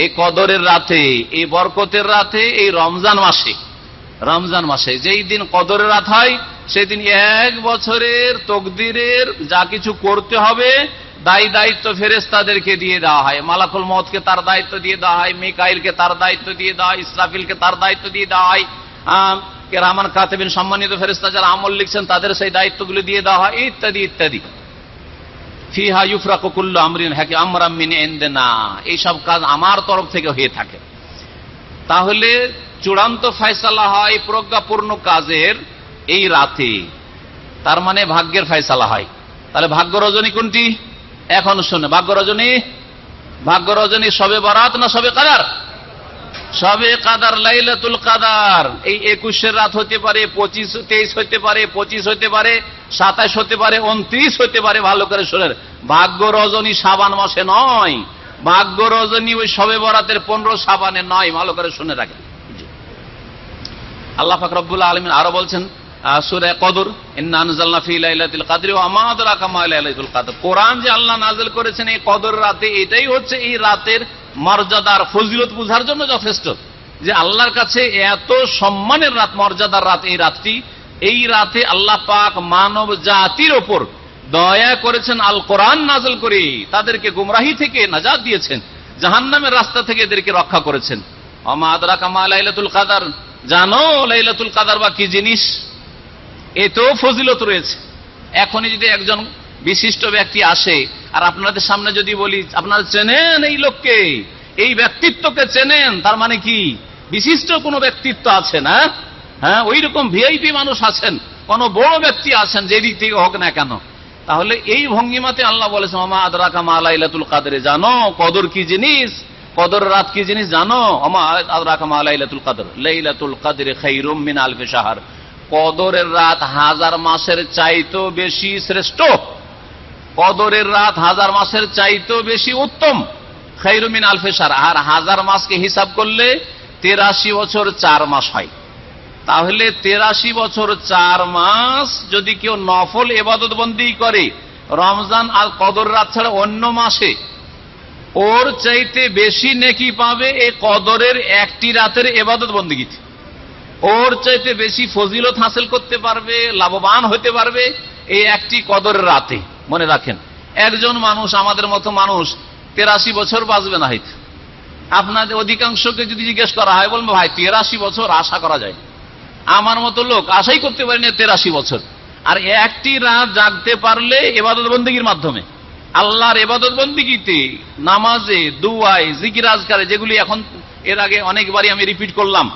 এই কদরের রাতে, এই বরকতের রাতে, এই রমজান মাসে রমজান মাসে, যেই দিন কদরের রাত হয়, সেদিন এক বছরের তকদিরের যা কিছু করতে হবে, দায়ী দায়িত্ব ফেরেস্তাদেরকে দিয়ে দেওয়া হয়। মালাকুল মতকে তার দায়িত্ব দিয়ে দেওয়া হয়, মিকাইলকে তার দায়িত্ব দিয়ে দেওয়া হয়, ইসরাফিলকে তার দায়িত্ব দিয়ে দেওয়া হয় রামান কাতেবিন সম্মানিত ফেরেস্তা যারা আমল লিখছেন, তাদের সেই দায়িত্বগুলি দিয়ে দেওয়া হয়, ইত্যাদি ইত্যাদি। ফিহা ইউফরাকুল্লু আমরিন হ্যাঁ আমরামিন এন্দে না এইসব কাজ আমার তরফ থেকে হয়ে থাকে। তাহলে চূড়ান্ত ফয়সালা হয় প্রজ্ঞাপূর্ণ কাজের এই রাতে। তার মানে ভাগ্যের ফয়সালা হয়। তাহলে ভাগ্য রজনী কোনটি? এখন শুনে, ভাগ্য রজনী? ভাগ্য রজনী সবে বরাত না সবে কাদার? সবে কাদার লাইলাতুল কাদার। এই একুশের রাত হতে পারে, পঁচিশ, তেইশ হতে পারে, পঁচিশ হতে পারে, সাতাশ হতে পারে, উনত্রিশ হতে পারে, ভালো করে শোনেন। ভাগ্য রজনী সাবান মাসে নয়। ভাগ্য রজনী ওই সবে বরাতের পনেরো সাবানে নয়, ভালো করে শুনে রাখেন। আল্লাহ ফাকরবুল্লাহ আলমিন আরও বলছেন সুরে কদর কোরআন যে আল্লাহ নাজল করেছেন এই কদর রাতে, এটাই হচ্ছে এই রাতের মর্যাদার ফজিলত বুঝার জন্য যথেষ্ট। যে আল্লাহর কাছে এত সম্মানের রাত, মর্যাদার রাত এই রাতটি, এই রাতে আল্লাহ পাক মানব জাতির ওপর দয়া করেছেন, আল কোরআন নাজল করে তাদেরকে গুমরাহি থেকে নাজাদ দিয়েছেন, জাহান্নামের রাস্তা থেকে এদেরকে রক্ষা করেছেন। কামা কাদার, জানো লাইলাতুল কাদার বা কি জিনিস? এতেও ফজিলত রয়েছে। এখনই যদি একজন বিশিষ্ট ব্যক্তি আসে, আর আপনাদের সামনে যদি বলি, আপনারা চেনেন এই লোককে? এই ব্যক্তিত্বকে চেনেন, তার মানে কি? বিশিষ্ট কোনো ব্যক্তিত্ব আছে না হ্যাঁ ওই রকম ভিআইপি মানুষ আছেন, কোন বড় ব্যক্তি আছেন, যে দিক থেকে হোক না কেন। তাহলে এই ভঙ্গিমাতে আল্লাহ বলেছে মামা আদরাকা মা লাইলাতুল কাদরে জানো? কদর কি জিনিস? কদর রাত কি জিনিস, জানো? আমা আদরাকা মা লাইলাতুল কাদর, লাইলাতুল কাদরে খাইরুম মিন আলফে শাহর কদরের রাত হাজার মাসের চাইতো বেশি শ্রেষ্ঠ। কদরের রাত হাজার মাসের চাইতো বেশি উত্তম। খৈরুমিন আলফেসার আর হাজার মাসকে হিসাব করলে তেরাশি বছর চার মাস হয়। তাহলে তেরাশি বছর চার মাস যদি কেউ নফল এবাদত বন্দি করে, রমজান আর কদর রাত ছাড়া অন্য মাসে, ওর চাইতে বেশি নেকি পাবে এই কদরের একটি রাতের এবাদত বন্দীগীতে। ওর চাইতে বেশি ফজিলত হাসিল করতে পারবে, লাভবান হতে পারবে এই একটি কদরের রাতে। মনে রাখেন, একজন মানুষ, আমাদের মতো মানুষ, তেরাশি বছর বাঁচবে না হয়তো আপনাদের অধিকাংশকে যদি জিজ্ঞেস করা হয়, বলব, ভাই, তেরাশি বছর আশা করা যায়। আমার মতো লোক আশাই করতে পারি না তেরাশি বছর। আর একটি রাত জাগতে পারলে এবাদত বন্দীগীর মাধ্যমে। আল্লাহর এবাদত বন্দীগীতে নামাজে, দুয়ায়, জিকির, আজকারে যেগুলি এখন এর আগে অনেকবারই আমি রিপিট করলাম,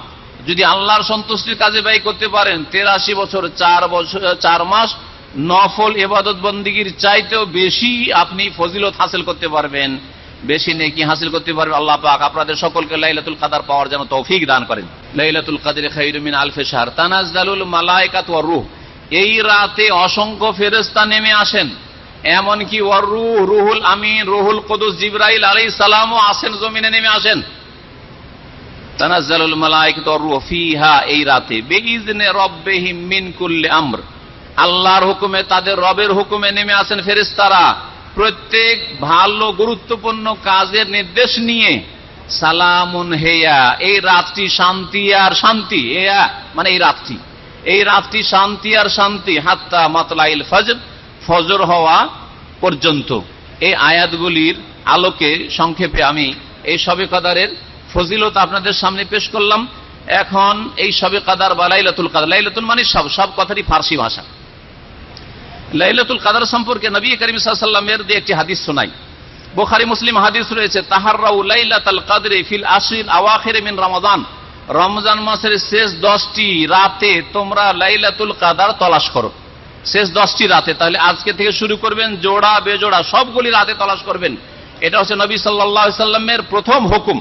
যদি আল্লাহর সন্তুষ্টির কাজে ব্যয় করতে পারেন, তেরাশি বছর, চার বছর, চার মাস নফল এবাদত বন্দীগীর চাইতেও বেশি আপনি ফজিলত হাসিল করতে পারবেন। বেশি নেকি হাসিল করতে পারবেন আল্লাহ পাক। আপনাদের সকলকে লাইলাতুল কাদার পাওয়ার যেন তৌফিক দান করেন। লাইলাতুল কাদের খাইরুমিন আলফে শাহর। তানাজদালুল মালাইকাত ওয়া রূহ। এই রাতে অসংখ্য ফেরেস্তা নেমে আসেন। এমনকি ওর রুহ, রুহুল আমিন, রুহুল কদুস জিব্রাইল আলাই সালামও আসেন জমিনে নেমে আসেন। তানাজ্জালুল মালাইকাতু ওয়ার রূহ ফিহা এই রাতে। বিইজনে রব্বিহিম মিন কুল্লি আমর। আল্লাহর হুকুমে, তাদের রবের হুকুমে নেমে আসেন ফেরেশতারা। প্রত্যেক ভালো, গুরুত্বপূর্ণ কাজের নির্দেশ নিয়ে সালামুন হেয়া, এই রাতটি শান্তি আর শান্তি এয়া মানে এই রাতটি। এই রাতটি শান্তি আর শান্তি, হাত্তা মাতলাইল ফজর ফজর হওয়া পর্যন্ত। এই আয়াতগুলির আলোকে সংক্ষেপে আমি এই সবে কাদারের ফজিলত আপনাদের সামনে পেশ করলাম। এখন এই সবে কাদার বা লাইলাতুল কাদার, লাইলাতুল মানে সব সব কথারই ফার্সি ভাষা। লাইলাতুল কাদার সম্পর্কে নবী করিম সাল্লামের দিয়ে একটি হাদিস শোনাই। বোখারি, মুসলিম হাদিস রয়েছে, তাহাররাউ লাইলাতুল কাদরে ফিল আশরিল আওয়াখির মিন রমাদান। রমজান মাসের শেষ দশটি রাতে তোমরা লাইলাতুল কাদার তলাশ করো। শেষ দশটি রাতে, তাহলে আজকে থেকে শুরু করবেন, জোড়া, বেজোড়া, সবগুলি রাতে তলাশ করবেন। এটা হচ্ছে নবী সাল্লাহ সাল্লামের প্রথম হুকুম।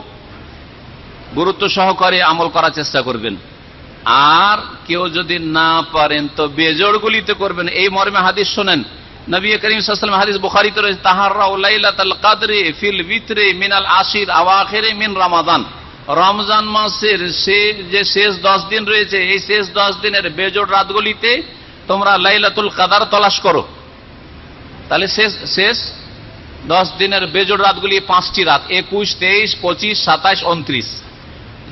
গুরুত্ব সহকারে আমল করার চেষ্টা করবেন। আর কেউ যদি না পারেন, তো বেজোড়গুলিতে করবেন। এই মর্মে হাদিস শোনেন। নবী করিম সাল্লাম হাদিস বুখারিতে রয়েছে তাহাররা লাইলাতুল কাদরে ফিল ভিতরে মিনাল আশির আওয়াখিরে মিন রামাদান। রমজান মাসের সে, যে শেষ দশ দিন রয়েছে, এই শেষ দশ দিনের বেজোড় রাতগুলিতে তোমরা লাইলাতুল কাদার তলাশ করো। তাহলে শেষ শেষ দশ দিনের বেজোড় রাতগুলি পাঁচটি রাত, একুশ, তেইশ, পঁচিশ সাতাশ উনত্রিশ।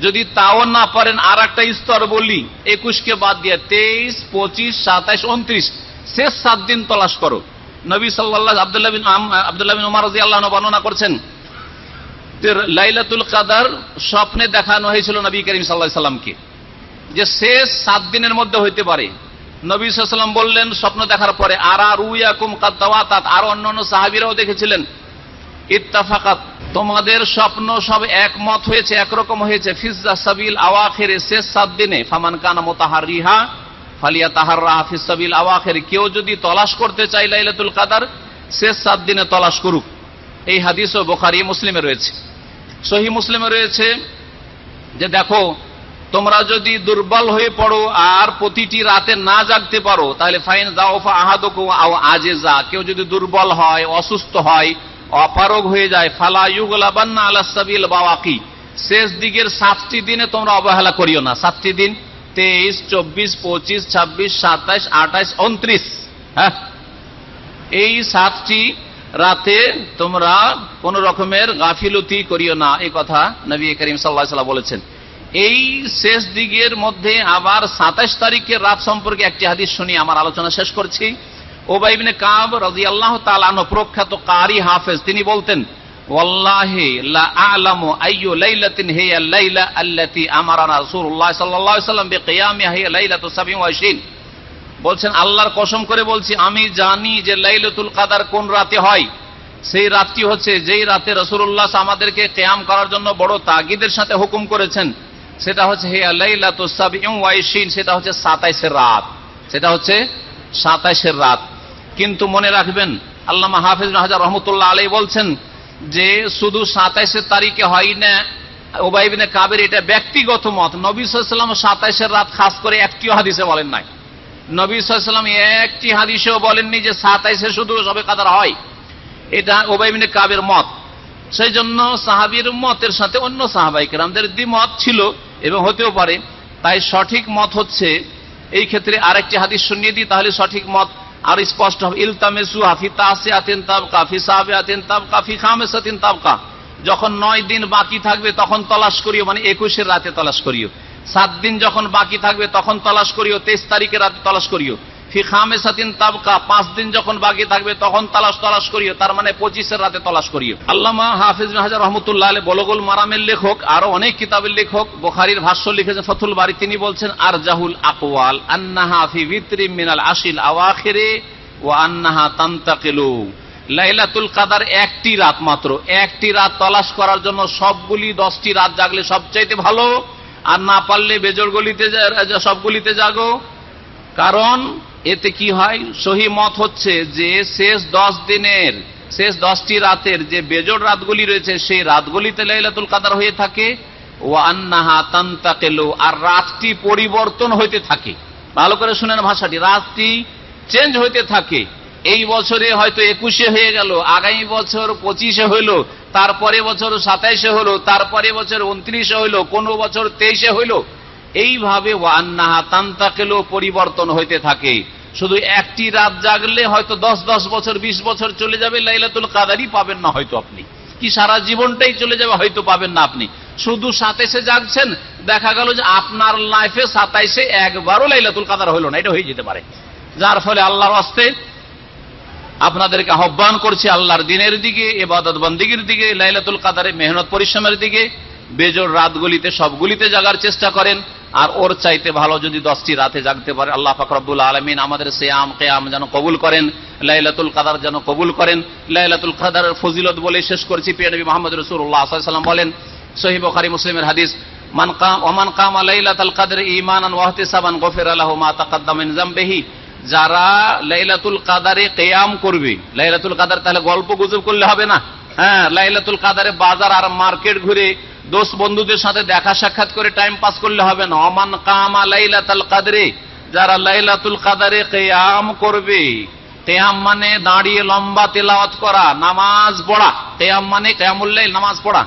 যদি তাও না পারেন আর একটা স্তর বলি, একুশকে বাদ দিয়ে তেইশ, পঁচিশ সাতাশ উনত্রিশ। শেষ সাত দিন তলাশ করো। নবী সাল্লাহ আবদুল্লাহ বিন আবদুল্লাহ বিন আল্লাহ বর্ণনা করছেন লাইলাতুল কাদার স্বপ্নে দেখানো হয়েছিল নবী করিম সাল্লাহ সাল্লামকে। যে শেষ সাত দিনের মধ্যে হইতে পারে। নবী সাল্লাম বললেন, স্বপ্ন দেখার পরে, আর আর উয়াকুম কাদ্দাওয়াতাত আর অন্যান্য সাহাবিরাও দেখেছিলেন। ইত্তাফাকাত। তোমাদের স্বপ্ন সব একমত হয়েছে, একরকম হয়েছে। ফিজা সাবিল আওয়াখের শেষ সাত দিনে, ফামান কানা মোতাহার রিহা ফালিয়া তাহার রাহাফিজ সাবিল আওয়াখের। কেউ যদি তলাশ করতে চাই লাইলাতুল কাদার, শেষ সাত দিনে তলাশ করুক। এই হাদিসও বোখারি, মুসলিমে রয়েছে। সহি মুসলিমে রয়েছে যে, দেখো, তোমরা যদি দুর্বল হয়ে পড়ো আর প্রতিটি রাতে না জাগতে পারো, তাহলে ফাইন জাওফা আহাদকু আও আজেজা। কেউ যদি দুর্বল হয়, অসুস্থ হয় অপারগ হয়ে যায়। ফালা ইউগলাবান্না বাওয়াকি। শেষ দিকের সাতটি দিনে তোমরা অবহেলা করিও না। সাতটি দিন? তেইশ, চব্বিশ, পঁচিশ, ছাব্বিশ, সাতাইশ, আঠাইশ, উনত্রিশ। হ্যাঁ? এই সাতটি রাতে তোমরা কোন রকমের গাফিলতি করিও না। এই কথা নবী করিম সাল্লাহ বলেছেন। এই শেষ দিকের মধ্যে আবার সাতাইশ তারিখের রাত সম্পর্কে একটি হাদিস শুনি, আমার আলোচনা শেষ করছি। ওবাইবিনে কাব রাজি আল্লাহ তালানো প্রখ্যাত কারি হাফেজ, তিনি বলতেন, ওয়াল্লাহি লা আলামু আইয়ু লাইলাতিন হিয়া লাইলা আল্লাতি আমারানা রাসূলুল্লাহ সাল্লাল্লাহু আলাইহি সাল্লাম বিকিয়ামিহা হিয়া লাইলাতু 27 বলছেন, আল্লাহর কসম করে বলছি, আমি জানি যে লাইলাতুল কাদার কোন রাতে হয়। সেই রাতটি হচ্ছে যেই রাতে রাসূলুল্লাহ আমাদেরকে কিয়াম করার জন্য বড় তাগিদের সাথে হুকুম করেছেন। সেটা হচ্ছে লাইলাতু 27 সেটা হচ্ছে সাতাইশের রাত। সেটা হচ্ছে সাতাইশের রাত। কিন্তু মনে রাখবেন, আল্লামা হাফিজ হাজার রহমতুল্লাহ আলাই বলছেন যে শুধু সাতাইশের তারিখে হয় না ওবাইবিনে কাবের এটা ব্যক্তিগত মত। নবী সাল্লাম সাতাইশের রাত খাস করে একটিও হাদিসে বলেন নাই। নবী সাল্লাম একটি হাদিসেও বলেননি যে সাতাইশে শুধু সবে কাদার হয়। এটা ওবাইবিনে কাবের মত। সেই জন্য সাহাবির মতের সাথে অন্য সাহাবাইকেরামদের দ্বিমত ছিল এবং হতেও পারে। তাই সঠিক মত হচ্ছে, এই ক্ষেত্রে আরেকটি হাদিস শুনিয়ে দিই, তাহলে সঠিক মত আর স্পষ্ট হবে, ইলতামেসু হাফি তাসে আতেন তাবকা, ফি সাহাবে আতেন তাবকা, ফি আতেন তাবকা। যখন নয় দিন বাকি থাকবে, তখন তলাশ করিও মানে একুশের রাতে তলাশ করিও। সাত দিন যখন বাকি থাকবে, তখন তলাশ করিও, তেইশ তারিখের রাতে তলাশ করিও। ফি খামেসাতিন তাবকা, পাঁচ দিন যখন বাকি থাকবে, তখন তালাশ তলাশ করিও। তার মানে পঁচিশের রাতে তলাশ করিও। আল্লামা হাফিজ হাজার রহমতুল্লাহ আলী বলগুল মারামের লেখক, আরও অনেক কিতাবের লেখক, বোখারির ভাষ্য লিখেছেন ফতুল বাড়ি তিনি বলছেন আর জাহুল আকওয়াল, আন্নাহা ফি ভিতরি মিনাল আশিল আওয়াখিরে ও আন্নাহা তান্তাকিলু। লাইলাতুল কাদার একটি রাত মাত্র। একটি রাত তলাশ করার জন্য সবগুলি দশটি রাত জাগলে সবচাইতে ভালো, আর না পারলে বেজর গলিতে সবগুলিতে জাগো। কারণ এতে কি হয়? সহি মত হচ্ছে যে শেষ দশ দিনের, শেষ দশটি রাতের যে বেজোড় রাতগুলি রয়েছে, সেই রাতগুলিতে লাইলাতুল কাদার হয়ে থাকে। ও আন্নাহা তান্তাকেলো, আর রাতটি পরিবর্তন হইতে থাকে। ভালো করে শুনেন ভাষাটি, রাতটি চেঞ্জ হইতে থাকে। এই বছরে হয়তো একুশে হয়ে গেল, আগামী বছর পঁচিশে হইল, তারপরে বছর সাতাইশে হলো তারপরে বছর উনত্রিশে হইল, কোন বছর তেইশে হইল। এইভাবে ওয়ান্নাহা তান্তাকেলেও পরিবর্তন হইতে থাকে। শুধু একটি রাত জাগলে হয়তো দশ দশ বছর, বিশ বছর চলে যাবে, লাইলাতুল কাদারই পাবেন না হয়তো আপনি। কি সারা জীবনটাই চলে যাবে হয়তো পাবেন না আপনি। শুধু সাতাইশে জাগছেন, দেখা গেল যে আপনার লাইফে সাতাইশে একবারও লাইলাতুল কাদার হইল না, এটা হয়ে যেতে পারে। যার ফলে আল্লাহর হস্তে আপনাদেরকে আহ্বান করছি আল্লাহর দিনের দিকে এবাদত বন্দিগির দিকে, লাইলাতুল কাদারে মেহনত পরিশ্রমের দিকে বেজোর রাতগুলিতে সবগুলিতে জাগার চেষ্টা করেন, আর ওর চাইতে ভালো যদি দশটি রাতে জাগতে পারে, আল্লাহ ফাকরাবুল আলমিন আমাদের সেয়াম, কেয়াম যেন কবুল করেন, লাইলাতুল কাদার যেন কবুল করেন, লাইলাতুল কাদারের ফজিলত বলে শেষ করেছি পিয়া নবী মোহাম্মদ রসুল্লাহ সাল্লাম বলেন সহি বখারি মুসলিমের হাদিস, মান কাম, ওমান কাম কাদের ঈমানান ওয়া ইহতিসাবান গফির লাহু মা তাকাদ্দাম মিন যামবিহি, যারা লাইলাতুল কাদারে কেয়াম করবে, লাইলাতুল কাদার তাহলে গল্প গুজব করলে হবে না হ্যাঁ লাইলাতুল কাদারে বাজার আর মার্কেট ঘুরে দোস্ত বন্ধুদের সাথে দেখা সাক্ষাৎ করে টাইম পাস করলে হবে না। অমান কামা লাইলাতুল কাদরে, যারা লাইলাতুল কাদারে কেয়াম করবে, কেয়াম মানে দাঁড়িয়ে লম্বা তেলাওয়াত করা, নামাজ পড়া। কেয়াম মানে কেয়ামুল্লাইল নামাজ পড়া।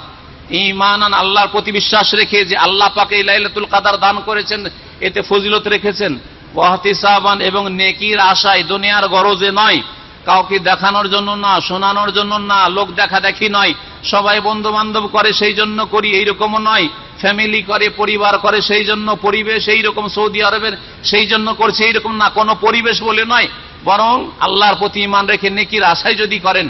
ইমান আল্লাহর প্রতি বিশ্বাস রেখে যে আল্লাহ পাকে লাইলাতুল কাদার দান করেছেন, এতে ফজিলত রেখেছেন। ওয়াহতিসাবান এবং নেকির আশায় দুনিয়ার গরজে নয় কাউকে দেখানোর জন্য না, শোনানোর জন্য না, লোক দেখা দেখি নয়। সবাই বন্ধু বান্ধব করে সেই জন্য করি, এইরকমও নয়। ফ্যামিলি করে, পরিবার করে সেই জন্য, পরিবেশ এইরকম সৌদি আরবের সেই জন্য করছে, এইরকম না। কোনো পরিবেশ বলে নয়। বরং আল্লাহর প্রতি ইমান রেখে নেকির আশায় যদি করেন,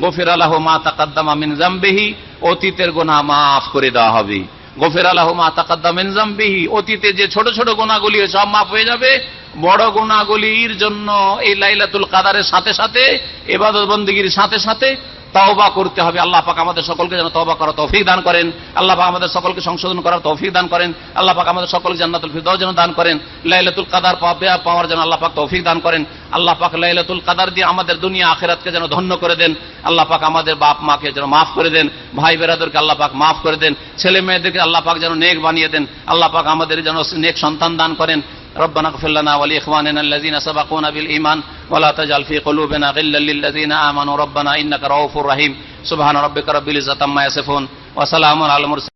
গফির আল্লাহ মা তাকাদ্দাম আমিন জাম্বেহি, অতীতের গোনা মাফ করে দেওয়া হবে। গফির আল্লাহ মা তাকাদ্দাম মিন জাম্বিহি, অতীতে যে ছোট ছোট গোনাগুলি সব মাফ হয়ে যাবে বড় গুণাগুলির জন্য এই লাইলাতুল কাদারের সাথে সাথে এবাদত বন্দীগীর সাথে সাথে তওবা করতে হবে। আল্লাহ পাক আমাদের সকলকে যেন তওবা করার তৌফিক দান করেন। আল্লাহ পাক আমাদের সকলকে সংশোধন করার তৌফিক দান করেন। আল্লাহ পাক আমাদের সকলকে জান্নাতুল ফিরদাউস যেন দান করেন। লাইলাতুল কাদার পাওয়ার জন্য আল্লাহ পাক তৌফিক দান করেন। আল্লাহ পাক লাইলাতুল কাদার দিয়ে আমাদের দুনিয়া আখিরাতকে যেন ধন্য করে দেন। আল্লাহ পাক আমাদের বাপ মাকে যেন মাফ করে দেন। ভাই বেরাদেরকে আল্লাহ পাক মাফ করে দেন। ছেলে মেয়েদেরকে আল্লাহ পাক যেন নেক বানিয়ে দেন। আল্লাহ পাক আমাদের যেন নেক সন্তান দান করেন। ربنا اغفر لنا ولإخواننا الذين سبقونا بالإيمان ولا تجعل في قلوبنا غلا للذين آمنوا ربنا إنك رؤوف رحيم. سبحان ربك رب العزة عما يصفون وسلام على المرسلين.